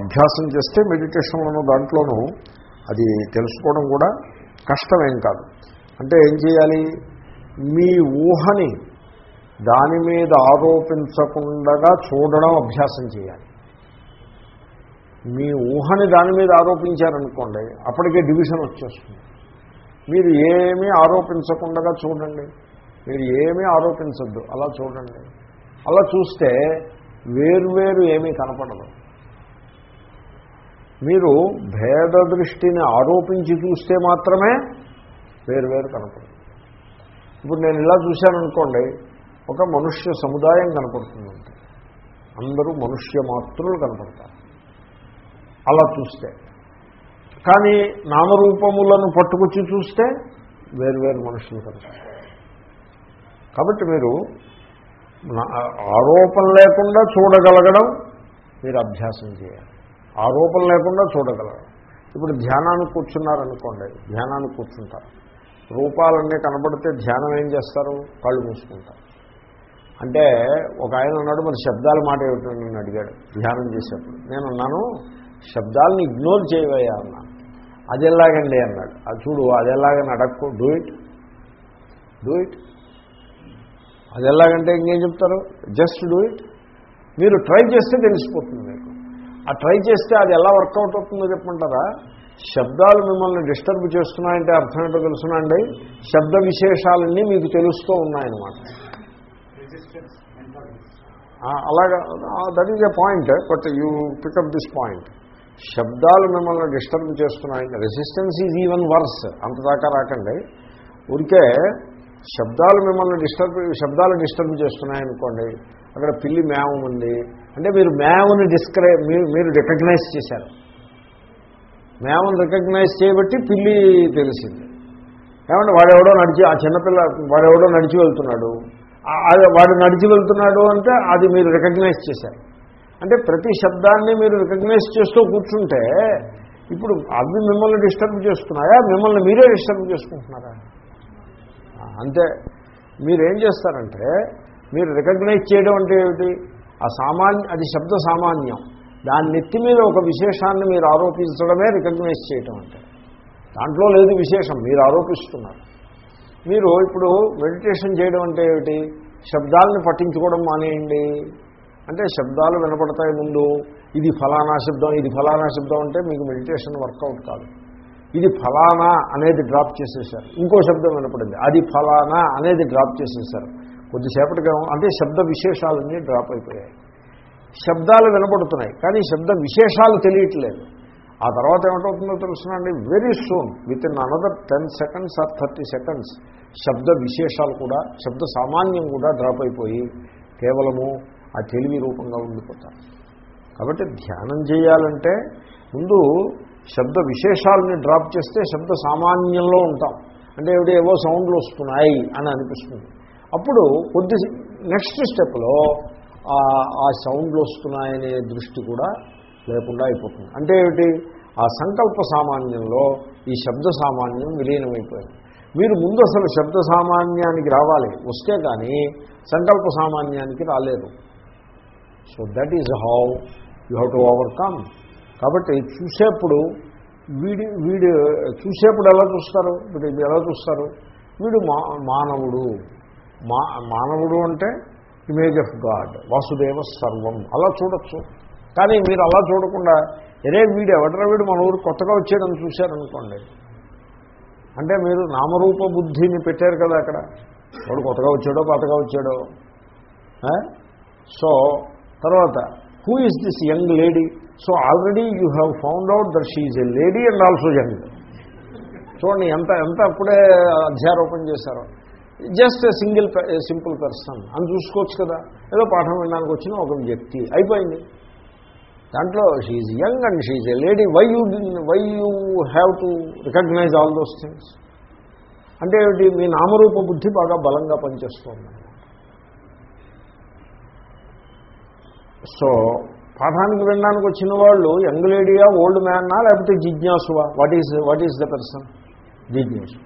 అభ్యాసం చేస్తే మెడిటేషన్లోనూ దాంట్లోనూ అది తెలుసుకోవడం కూడా కష్టమేం కాదు. అంటే ఏం చేయాలి? మీ ఊహని దాని మీద ఆరోపించకుండా చూడడం అభ్యాసం చేయాలి. మీ ఊహని దాని మీద ఆరోపించారనుకోండి అప్పటికే డివిజన్ వచ్చేస్తుంది. మీరు ఏమీ ఆరోపించకుండా చూడండి. మీరు ఏమీ ఆరోపించద్దు. అలా చూడండి. అలా చూస్తే వేర్వేరు ఏమీ కనపడదు. మీరు భేద దృష్టిని ఆరోపించి చూస్తే మాత్రమే వేరువేరు కనపడదు. ఇప్పుడు నేను ఇలా చూశాననుకోండి ఒక మనుష్య సముదాయం కనపడుతుందంటే అందరూ మనుష్య మాత్రులు కనపడతారు. అలా చూస్తే. కానీ నామరూపములను పట్టుకొచ్చి చూస్తే వేరువేరు మనుషులు కనపడతారు. కాబట్టి మీరు నా- ఆరోపణ లేకుండా చూడగలగడం మీరు అభ్యాసం చేయాలి. ఆరోపణ లేకుండా చూడగలగడం ఇప్పుడు ధ్యానానికి కూర్చున్నారనుకోండి ధ్యానానికి కూర్చుంటారు. రూపాలన్నీ కనబడితే ధ్యానం ఏం చేస్తారు? కళ్ళు మూసుకుంటారు. అంటే ఒక ఆయన ఉన్నాడు మరి శబ్దాల మాట ఏమిటని నేను అడిగాడు ధ్యానం చేసేప్పుడు. నేను అన్నాను శబ్దాలను ఇగ్నోర్ చేయవయ్యా అన్నా అది ఎలాగండి? అన్నాడు. అది చూడు అది ఎలాగని అడక్కు డూ ఇట్ డూ ఇట్ అది ఎలాగంటే ఇంకేం చెప్తారు? జస్ట్ డూ ఇట్ మీరు ట్రై చేస్తే తెలిసిపోతుంది మీకు. ఆ ట్రై చేస్తే అది ఎలా వర్కౌట్ అవుతుందో చెప్పమంటారా? శబ్దాలు మిమ్మల్ని డిస్టర్బ్ చేస్తున్నాయంటే అర్థం ఏంటో తెలుసునండి శబ్ద విశేషాలన్నీ మీకు తెలుస్తూ ఉన్నాయన్నమాట. అలాగా that is a point but you pick up this point శబ్దాలు మిమ్మల్ని డిస్టర్బ్ చేస్తున్నాయి. రెసిస్టెన్స్ ఈజ్ ఈవెన్ వర్స్ అంతదాకా రాకండి. ఊరికే శబ్దాలు మిమ్మల్ని డిస్టర్బ్ శబ్దాలు డిస్టర్బ్ చేస్తున్నాయనుకోండి అక్కడ పిల్లి మేవం ఉంది అంటే మీరు మేవని డిస్క్రై మీరు మీరు రికగ్నైజ్ చేశారు. మేమని రికగ్నైజ్ చేయబట్టి పిల్లి తెలిసింది. ఏమంటే వాడెవడో నడిచి ఆ చిన్నపిల్ల వాడెవడో నడిచి వెళ్తున్నాడు. అది వాడు నడిచి వెళ్తున్నాడు అంటే అది మీరు రికగ్నైజ్ చేశారు. అంటే ప్రతి శబ్దాన్ని మీరు రికగ్నైజ్ చేస్తూ కూర్చుంటే ఇప్పుడు అవి మిమ్మల్ని డిస్టర్బ్ చేస్తున్నాయా? మిమ్మల్ని మీరే డిస్టర్బ్ చేసుకుంటున్నారా? అంతే మీరేం చేస్తారంటే మీరు రికగ్నైజ్ చేయడం అంటే ఏమిటి? ఆ సామాన్య అది శబ్ద సామాన్యం. దాని నెత్తి మీద ఒక విశేషాన్ని మీరు ఆరోపించడమే రికగ్నైజ్ చేయటం అంటే. దాంట్లో లేదు విశేషం మీరు ఆరోపిస్తున్నారు. మీరు ఇప్పుడు మెడిటేషన్ చేయడం అంటే ఏమిటి? శబ్దాలను పట్టించుకోవడం మానేయండి. అంటే శబ్దాలు వినపడతాయి ముందు ఇది ఫలానా శబ్దం ఇది ఫలానా శబ్దం అంటే మీకు మెడిటేషన్ వర్కౌట్ కాదు. ఇది ఫలానా అనేది డ్రాప్ చేసేసారు ఇంకో శబ్దం వినపడింది. అది ఫలానా అనేది డ్రాప్ చేసేసారు కొద్దిసేపటిగా అంటే శబ్ద విశేషాలన్నీ డ్రాప్ అయిపోయాయి. శబ్దాలు వినపడుతున్నాయి కానీ శబ్ద విశేషాలు తెలియట్లేదు. ఆ తర్వాత ఏమిటవుతుందో తెలుసునండి? Very soon within another ten seconds or thirty seconds శబ్ద విశేషాలు కూడా శబ్ద సామాన్యం కూడా డ్రాప్ అయిపోయి కేవలము ఆ తెలివి రూపంగా ఉండిపోతారు కాబట్టి ధ్యానం చేయాలంటే ముందు శబ్ద విశేషాలని డ్రాప్ చేస్తే శబ్ద సామాన్యంలో ఉంటాం. అంటే ఏమిటి? ఏవో సౌండ్లు వస్తున్నాయి అని అనిపిస్తుంది. అప్పుడు కొద్ది నెక్స్ట్ స్టెప్లో ఆ సౌండ్లు వస్తున్నాయనే దృష్టి కూడా లేకుండా అయిపోతుంది. అంటే ఏమిటి? ఆ సంకల్ప సామాన్యంలో ఈ శబ్ద సామాన్యం విలీనమైపోయింది. మీరు ముందు అసలు శబ్ద సామాన్యానికి రావాలి. వస్తే కానీ సంకల్ప సామాన్యానికి రాలేదు. So that is how you have to overcome కాబట్టి చూసేప్పుడు వీడి వీడు చూసేప్పుడు ఎలా చూస్తారు? వీడు ఎలా చూస్తారు? వీడు మా మానవుడు. మా మానవుడు అంటే ఇమేజ్ ఆఫ్ గాడ్ వాసుదేవ సర్వం. అలా చూడొచ్చు. కానీ మీరు అలా చూడకుండా ఎరే వీడు ఎవడరా వీడు? మన ఊరు కొత్తగా వచ్చాడని చూశారనుకోండి. అంటే మీరు నామరూప బుద్ధిని పెట్టారు కదా అక్కడ. వాడు కొత్తగా వచ్చాడో కొత్తగా వచ్చాడో? సో తర్వాత who is this young lady so already you have found out that she is a lady and also young చూడండి ఎంత ఎంత అప్పుడే అధ్యారోపణ చేశారో. Just single simple person. అని చూసుకోవచ్చు కదా. ఏదో పాఠం వినడానికి వచ్చిన ఒక వ్యక్తి. అయిపోయింది. దాంట్లో she young and she a lady. Why you why you have to recognise all those things? అంటే ఏమిటి? మీ నామరూప బుద్ధి బాగా బలంగా పనిచేస్తుంది. సో పాఠానికి వినడానికి వచ్చిన వాళ్ళు యంగ్ లేడీయా ఓల్డ్ మ్యాన్నా లేకపోతే జిజ్ఞాసువా? What is what is the person జిజ్ఞాసు.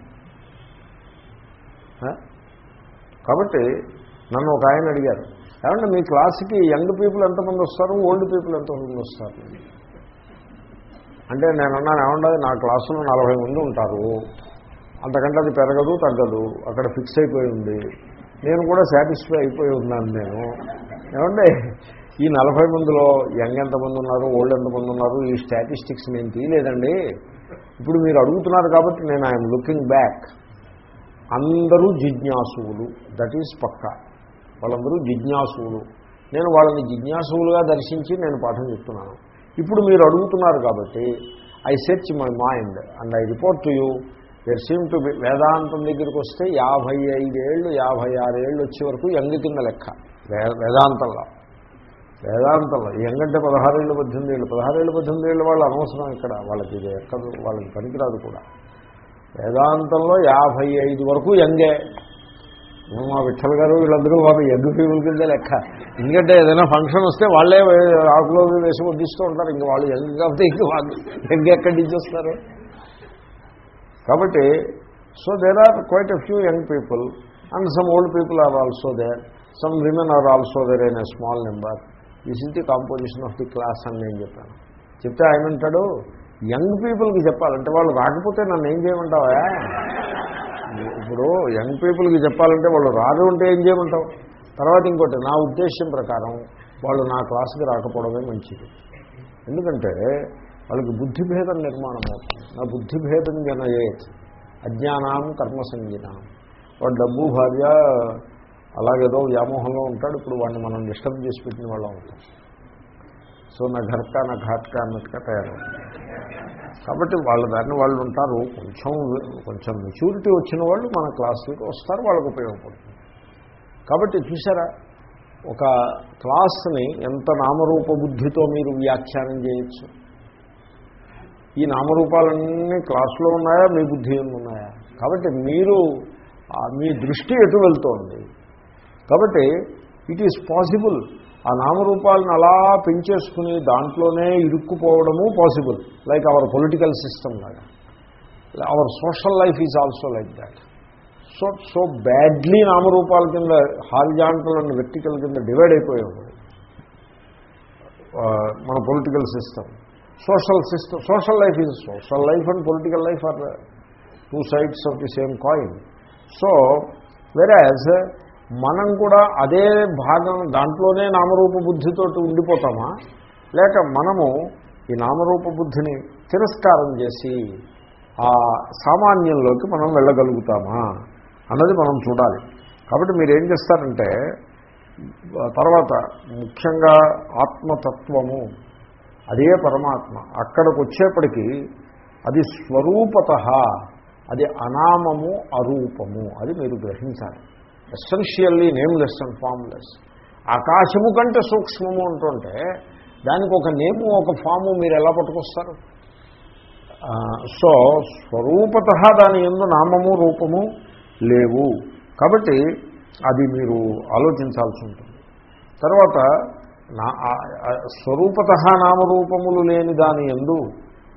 కాబట్టి నన్ను ఒక ఆయన అడిగారు. ఏమంటే మీ క్లాస్కి యంగ్ పీపుల్ ఎంతమంది వస్తారు? ఓల్డ్ పీపుల్ ఎంతమంది వస్తారు? అంటే నేను అన్నాను ఏమండదు నా క్లాసులో నలభై మంది ఉంటారు. అంతకంటే అది పెరగదు తగ్గదు. అక్కడ ఫిక్స్ అయిపోయి ఉంది. నేను కూడా సాటిస్ఫై అయిపోయి ఉన్నాను నేను. ఏమంటే ఈ నలభై మందిలో యంగ్ ఎంతమంది ఉన్నారు ఓల్డ్ ఎంతమంది ఉన్నారు ఈ స్టాటిస్టిక్స్ నేను తీయలేదండి. ఇప్పుడు మీరు అడుగుతున్నారు కాబట్టి నేను ఐఎమ్ లుకింగ్ బ్యాక్. అందరూ జిజ్ఞాసువులు. దట్ ఈజ్ పక్కా. వాళ్ళందరూ జిజ్ఞాసువులు. నేను వాళ్ళని జిజ్ఞాసువులుగా దర్శించి నేను పాఠం చెప్తున్నాను. ఇప్పుడు మీరు అడుగుతున్నారు కాబట్టి I search my mind and I report to you there seem to be వేదాంతం దగ్గరికి వస్తే యాభై ఐదేళ్ళు యాభై ఆరేళ్ళు వచ్చే వరకు యంగ్ కింద లెక్క. వే- వేదాంతంలో. వేదాంతంలో. ఎంగంటే పదహారేళ్ళు పద్దెనిమిది ఏళ్ళు. పదహారేళ్ళు పద్దెనిమిది ఏళ్ళు వాళ్ళు అనవసరం ఇక్కడ. వాళ్ళకి ఇది ఎక్కదు. వాళ్ళకి పనికిరాదు కూడా. వేదాంతంలో యాభై ఐదు వరకు యంగే. మా విఠల్ గారు వీళ్ళందరూ వాళ్ళ యంగ్ పీపుల్ కింద లెక్క. ఎందుకంటే ఏదైనా ఫంక్షన్ వస్తే వాళ్ళే ఆకులో వేసి వడ్డిస్తూ ఉంటారు. ఇంక వాళ్ళు యంగ్ కాబట్టి ఇంక వాళ్ళు యంగ్ ఎక్కడి నుంచి వస్తారు? కాబట్టి so there are quite a few young people and some old people are also there some women are also there in a small number this is the composition of the class అని నేను చెప్పాను. చెప్తే ఆయన అంటాడు young పీపుల్కి చెప్పాలంటే వాళ్ళు రాకపోతే నన్ను ఏం చేయమంటావా? ఇప్పుడు యంగ్ పీపుల్కి చెప్పాలంటే వాళ్ళు రాదు ఉంటే ఏం చేయమంటావు? తర్వాత ఇంకోటి నా ఉద్దేశం ప్రకారం వాళ్ళు నా క్లాసుకి రాకపోవడమే మంచిది. ఎందుకంటే వాళ్ళకి బుద్ధిభేదం నిర్మాణం అవుతుంది. నా బుద్ధిభేదం జనయేత్. అజ్ఞానం కర్మ సంజ్ఞానం వాడు డబ్బు భార్య అలాగేదో వ్యామోహంలో ఉంటాడు ఇప్పుడు వాడిని మనం డిస్టర్బ్ చేసి పెట్టిన వాళ్ళం అవుతాం. సో నా ఘర్కా నా ఘాట్కా అన్నట్టుగా తయారవుతుంది కాబట్టి వాళ్ళ దాన్ని వాళ్ళు ఉంటారు. కొంచెం కొంచెం మెచ్యూరిటీ వచ్చిన వాళ్ళు మన క్లాసులకు వస్తారు వాళ్ళకు ఉపయోగపడుతుంది. కాబట్టి చూసారా ఒక క్లాస్ని ఎంత నామరూప బుద్ధితో మీరు వ్యాఖ్యానం చేయొచ్చు? ఈ నామరూపాలన్నీ క్లాసులో ఉన్నాయా? మీ బుద్ధి ఉన్నాయా కాబట్టి మీరు మీ దృష్టి ఎటు వెళ్తోంది? కాబట్టి ఇట్ ఈజ్ పాసిబుల్ ఆ నామరూపాలను అలా పెంచేసుకుని దాంట్లోనే ఇరుక్కుపోవడము possible like our political system లాగా. Our social life is also like that so so badly నామరూపాల కింద హారిజాంటల్ అండ్ వెర్టికల్ కింద డివైడ్ అయిపోయాం మన. Political system social system social life is social life and political life are two sides of the same coin so వెరాజ్ మనం కూడా అదే భాగం దాంట్లోనే నామరూప బుద్ధితోటి ఉండిపోతామా? లేక మనము ఈ నామరూప బుద్ధిని తిరస్కారం చేసి ఆ సామాన్యంలోకి మనం వెళ్ళగలుగుతామా అన్నది మనం చూడాలి. కాబట్టి మీరు ఏం చేస్తారంటే తర్వాత ముఖ్యంగా ఆత్మతత్వము అదే పరమాత్మ. అక్కడికి వచ్చేప్పటికీ అది స్వరూపత అది అనామము అరూపము అది మీరు గ్రహించాలి. ఎస్సెన్షియల్లీ నేమ్లెస్ అండ్ ఫామ్లెస్ ఆకాశము కంటే సూక్ష్మము అంటుంటే దానికి ఒక నేము ఒక ఫాము మీరు ఎలా పట్టుకొస్తారు? సో స్వరూపత దాని ఎందు నామము రూపము లేవు. కాబట్టి అది మీరు ఆలోచించాల్సి ఉంటుంది. తర్వాత నా స్వరూపత నామరూపములు లేని దాని ఎందు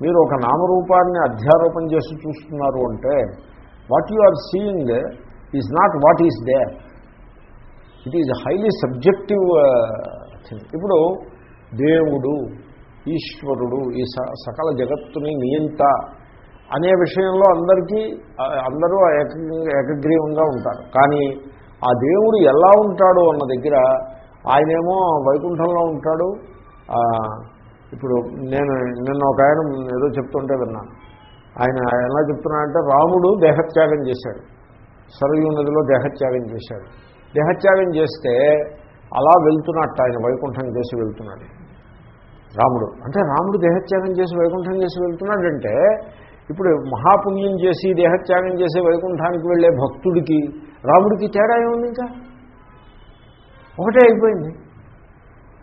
మీరు ఒక నామరూపాన్ని అధ్యారోపణ చేసి చూస్తున్నారు అంటే what you are seeing is not what is there it is highly subjective thing ఇప్పుడు దేవుడు ఈశ్వరుడు ఈ స- సకల జగత్తుని నియంత అనే విషయంలో అందరికీ ఆ, అందరూ ఏక- ఏకగ్రీవంగా ఉంటారు. కానీ ఆ దేవుడు ఎలా ఉంటాడు అన్న దగ్గర ఆయనేమో వైకుంఠంలో ఉంటాడు. ఇప్పుడు నేను నిన్న ఒక ఆయన ఏదో చెప్తుంటే విన్నాను ఆయన ఎలా చెప్తున్నాడంటే రాముడు దేహత్యాగం చేశాడు. సరయూ నదిలో దేహత్యాగం చేశాడు. దేహత్యాగం చేస్తే అలా వెళ్తున్నట్టు ఆయన వైకుంఠం చేసి వెళ్తున్నాడు. రాముడు అంటే రాముడు దేహత్యాగం చేసి వైకుంఠం చేసి వెళ్తున్నాడంటే ఇప్పుడు మహాపుణ్యం చేసి దేహత్యాగం చేసి వైకుంఠానికి వెళ్ళే భక్తుడికి రాముడికి తేడా ఏముంది ఇంకా? ఒకటే అయిపోయింది.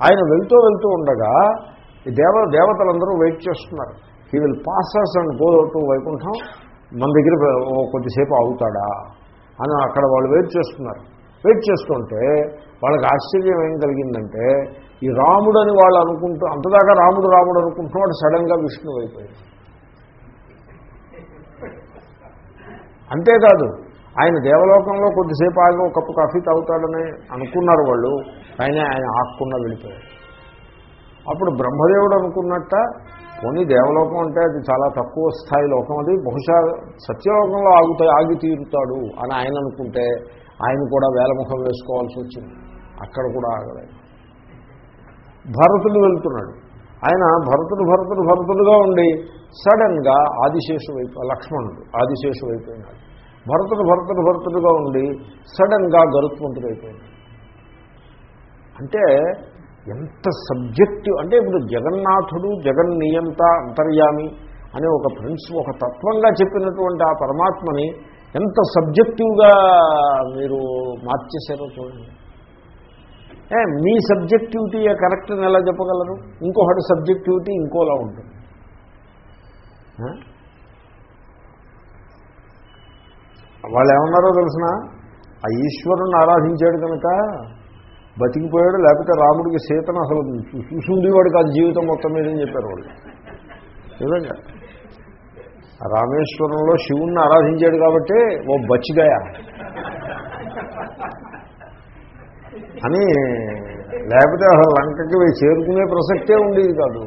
ఆయన వెళ్తూ వెళ్తూ ఉండగా ఈ దేవ దేవతలందరూ వెయిట్ చేస్తున్నారు. He will passes and go to Vaikuntham. మన దగ్గర కొద్దిసేపు అవుతాడా అని అక్కడ వాళ్ళు వెయిట్ చేస్తున్నారు. వెయిట్ చేస్తుంటే వాళ్ళకి ఆశ్చర్యం ఏం కలిగిందంటే ఈ రాముడు అని వాళ్ళు అనుకుంటూ అంతదాకా రాముడు రాముడు అనుకుంటున్నాడు సడన్గా విష్ణువు అయిపోయింది అంతేకాదు ఆయన దేవలోకంలో కొద్దిసేపు ఆగి ఒక కప్పు కాఫీ తాగుతాడని అనుకున్నారు వాళ్ళు కానీ ఆయన ఆకుండా వెళ్ళిపోయారు అప్పుడు బ్రహ్మదేవుడు అనుకున్నట్ట పోనీ దేవలోకం అంటే అది చాలా తక్కువ స్థాయి లోకం. అది బహుశా సత్యలోకంలో ఆగుతాయి ఆగి తీరుతాడు అని ఆయన అనుకుంటే ఆయన కూడా వేలముఖం వేసుకోవాల్సి వచ్చింది. అక్కడ కూడా ఆగలేదు. భరతుడు వెళ్తున్నాడు. ఆయన భరతుడు భరతుడు భరతుడుగా ఉండి సడన్గా ఆదిశేషు వైపు లక్ష్మణుడు ఆదిశేషు అయిపోయినాడు. భరతుడు భరతుడు భరతుడుగా ఉండి సడన్గా గరుత్మంతుడు అయిపోయినాడు. అంటే ఎంత సబ్జెక్టివ్? అంటే ఇప్పుడు జగన్నాథుడు జగన్ నియంత అంతర్యామి అనే ఒక ప్రిన్సిపల్ ఒక తత్వంగా చెప్పినటువంటి ఆ పరమాత్మని ఎంత సబ్జెక్టివ్గా మీరు మార్చేశారో చూడండి. ఏ మీ సబ్జెక్టివిటీ కరెక్ట్ అని ఎలా చెప్పగలరు? ఇంకొకటి సబ్జెక్టివిటీ ఇంకోలా ఉంటుంది. వాళ్ళు ఏమన్నారో తెలిసిన? ఆ ఈశ్వరుణ్ణి ఆరాధించాడు కనుక బతికిపోయాడు లేకపోతే రాముడికి సీతను అసలు చూసుండేవాడు కాదు జీవితం మొత్తం మీద అని చెప్పారు వాళ్ళు. నిజంగా. రామేశ్వరంలో శివుణ్ణి ఆరాధించాడు కాబట్టి ఓ బచ్చిగాయా. అని లేకపోతే అసలు లంకకి చేరుకునే ప్రసక్తే ఉండేది కాదు.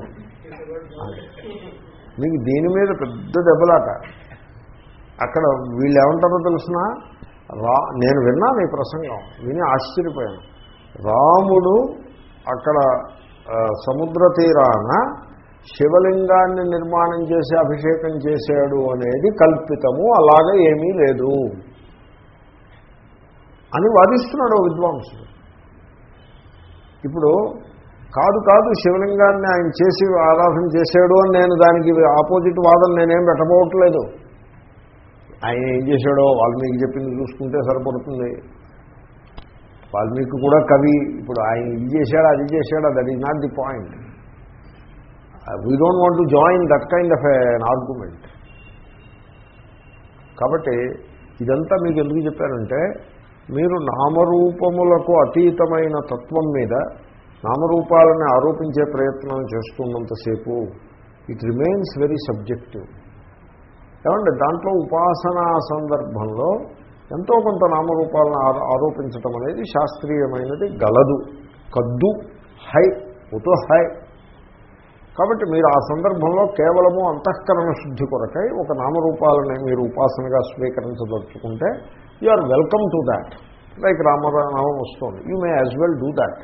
మీకు దీని మీద పెద్ద దెబ్బలాట. అక్కడ వీళ్ళు ఏమంటారో తెలిసిన? రా నేను విన్నాను ఈ ప్రసంగం విని ఆశ్చర్యపోయాను. రాముడు అక్కడ సముద్ర తీరాన శివలింగాన్ని నిర్మాణం చేసి అభిషేకం చేశాడు అనేది కల్పితము అలాగే ఏమీ లేదు అని వాదిస్తున్నాడు విద్వాంసుడు. ఇప్పుడు కాదు కాదు శివలింగాన్ని ఆయన చేసి ఆరాధన చేశాడు అని నేను దానికి ఆపోజిట్ వాదన నేనేం పెట్టబోవట్లేదు. ఆయన ఏం చేశాడో వాల్మీకి చెప్పింది చూసుకుంటే సరిపడుతుంది. వాల్మీకి కూడా కవి ఇప్పుడు ఆయన ఇది చేశాడు అది చేశాడు that is not the point we don't want to join that kind of an argument కాబట్టి ఇదంతా మీకు ఎందుకు చెప్పారంటే మీరు నామరూపములకు అతీతమైన తత్వం మీద నామరూపాలని ఆరోపించే ప్రయత్నం చేస్తున్నంతసేపు ఇట్ రిమైన్స్ వెరీ సబ్జెక్టివ్ ఏమంటే దాంట్లో ఉపాసనా సందర్భంలో ఎంతో కొంత నామరూపాలను ఆరోపించటం అనేది శాస్త్రీయమైనది గలదు. కద్దు హై ఉతో హై. కాబట్టి మీరు ఆ సందర్భంలో కేవలము అంతఃకరణ శుద్ధి కొరకై ఒక నామరూపాలని మీరు ఉపాసనగా స్వీకరించదలుచుకుంటే you are welcome to that. Like రామనామం వస్తుంది. You may as well do that.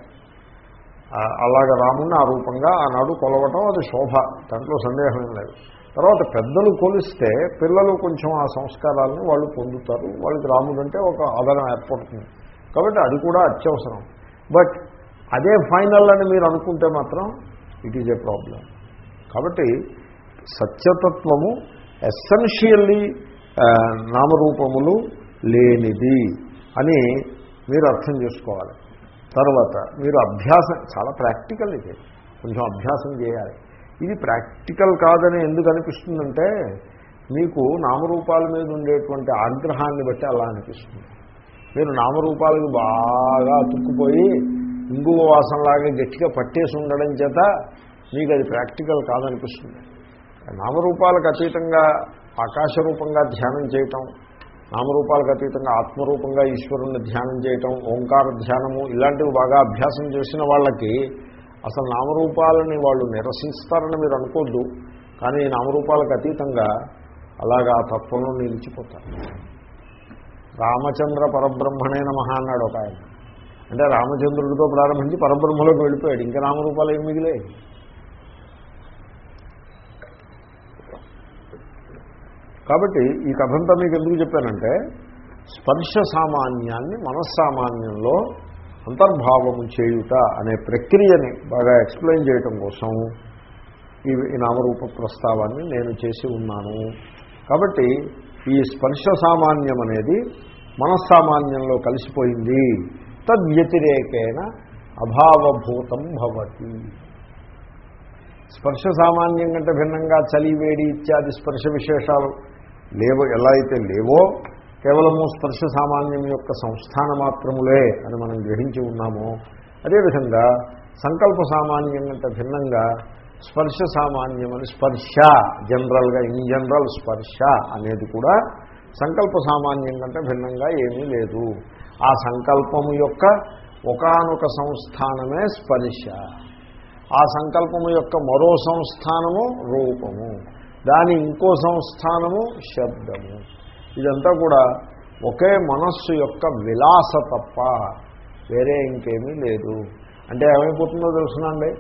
అలాగ రాముణ్ణి ఆ రూపంగా ఆనాడు కొలవటం అది శోభ. దాంట్లో సందేహం లేదు. తర్వాత పెద్దలు కొలిస్తే పిల్లలు కొంచెం ఆ సంస్కారాలను వాళ్ళు పొందుతారు. వాళ్ళకి రాముడు అంటే ఒక ఆదరణ ఏర్పడుతుంది. కాబట్టి అది కూడా అత్యవసరం. బట్ అదే ఫైనల్ అని మీరు అనుకుంటే మాత్రం ఇట్ ఈజ్ ఏ ప్రాబ్లం. కాబట్టి సత్యతత్వము ఎస్సెన్షియల్లీ నామరూపములు లేనిది అని మీరు అర్థం చేసుకోవాలి. తర్వాత మీరు అభ్యాసం చాలా ప్రాక్టికల్ ఇది. కొంచెం అభ్యాసం చేయాలి. ఇది ప్రాక్టికల్ కాదని ఎందుకు అనిపిస్తుందంటే మీకు నామరూపాల మీద ఉండేటువంటి ఆగ్రహాన్ని బట్టి అలా అనిపిస్తుంది. మీరు నామరూపాలకు బాగా అతుక్కుపోయి ఇంగువ వాసనలాగా గట్టిగా పట్టేసి ఉండడం చేత మీకు అది ప్రాక్టికల్ కాదనిపిస్తుంది. నామరూపాలకు అతీతంగా ఆకాశ రూపంగా ధ్యానం చేయటం నామరూపాలకు అతీతంగా ఆత్మరూపంగా ఈశ్వరుణ్ణి ధ్యానం చేయటం ఓంకార ధ్యానము ఇలాంటివి బాగా అభ్యాసం చేసిన వాళ్ళకి అసలు నామరూపాలని వాళ్ళు నిరసిస్తారని మీరు అనుకోద్దు కానీ నామరూపాలకు అతీతంగా అలాగా ఆ తత్వంలో నిలిచిపోతారు. రామచంద్ర పరబ్రహ్మణే నమః అన్నాడు ఒక ఆయన. అంటే రామచంద్రుడితో ప్రారంభించి పరబ్రహ్మలోకి వెళ్ళిపోయాడు ఇంకా నామరూపాలు ఏం మిగిలే? కాబట్టి ఈ కథంతా మీకు ఎందుకు చెప్పానంటే స్పర్శ సామాన్యాన్ని మనస్సామాన్యంలో అంతర్భావము చేయుట అనే ప్రక్రియని బాగా ఎక్స్ప్లెయిన్ చేయటం కోసం ఈ ఈ నామరూప ప్రస్తావాన్ని నేను చేసి ఉన్నాను. కాబట్టి ఈ స్పర్శ సామాన్యం అనేది మనస్సామాన్యంలో కలిసిపోయింది. తద్వ్యతిరేకేణ అభావభూతం భవతి. స్పర్శ సామాన్యం కంటే భిన్నంగా చలి వేడి ఇత్యాది స్పర్శ విశేషాలు లేవో ఎలా అయితే లేవో కేవలము స్పర్శ సామాన్యం యొక్క సంస్థాన మాత్రములే అని మనం గ్రహించి ఉన్నాము అదేవిధంగా సంకల్ప సామాన్యం కంటే భిన్నంగా స్పర్శ సామాన్యం అని స్పర్శ జనరల్గా ఇన్ జనరల్ స్పర్శ అనేది కూడా సంకల్ప సామాన్యం కంటే భిన్నంగా ఏమీ లేదు. ఆ సంకల్పము యొక్క ఒకానొక సంస్థానమే స్పర్శ. ఆ సంకల్పము యొక్క మరో సంస్థానము రూపము. దాని ఇంకో సంస్థానము శబ్దము. ఇదంతా కూడా ఒకే మనస్సు యొక్క విలాస తప్ప వేరే ఇంకేమీ లేదు. అంటే ఏమైపోతుందో తెలుసునండి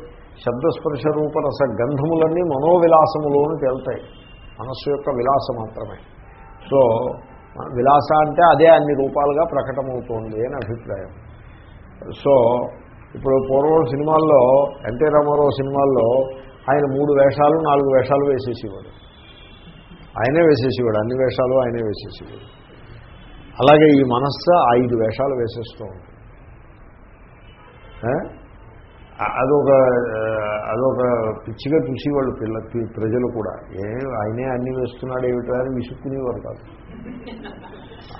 శబ్దస్పర్శ రూపరస గంధములన్నీ మనోవిలాసములోని తేలుతాయి. మనస్సు యొక్క విలాస మాత్రమే. సో విలాస అంటే అదే అన్ని రూపాలుగా ప్రకటమవుతోంది అని అభిప్రాయం. సో ఇప్పుడు పూర్వం సినిమాల్లో ఎన్టీ రామారావు సినిమాల్లో ఆయన మూడు వేషాలు నాలుగు వేషాలు వేసేసేవాడు. ఆయనే వేసేసేవాడు. అన్ని వేషాలు ఆయనే వేసేసేవాడు. అలాగే ఈ మనస్సు ఐదు వేషాలు వేసేస్తూ ఉంటుంది. అదొక అదొక పిచ్చిగా చూసేవాళ్ళు పిల్ల ప్రజలు కూడా. ఏ ఆయనే అన్ని వేస్తున్నాడు ఏమిటా అని విసుక్కునేవారు కాదు.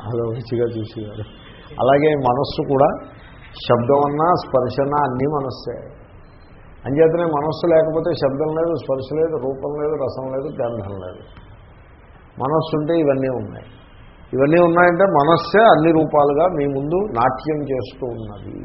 అదొక పిచ్చిగా చూసేవారు. అలాగే మనస్సు కూడా శబ్దం అన్నా స్పర్శనా అన్నీ మనస్సే. అంచేతనే మనస్సు లేకపోతే శబ్దం లేదు స్పర్శ లేదు రూపం లేదు రసం లేదు గంధం లేదు. మనస్సు ఉంటే ఇవన్నీ ఉన్నాయి. ఇవన్నీ ఉన్నాయంటే మనస్సే అన్ని రూపాలుగా మీ ముందు నాట్యం చేస్తూ ఉన్నది.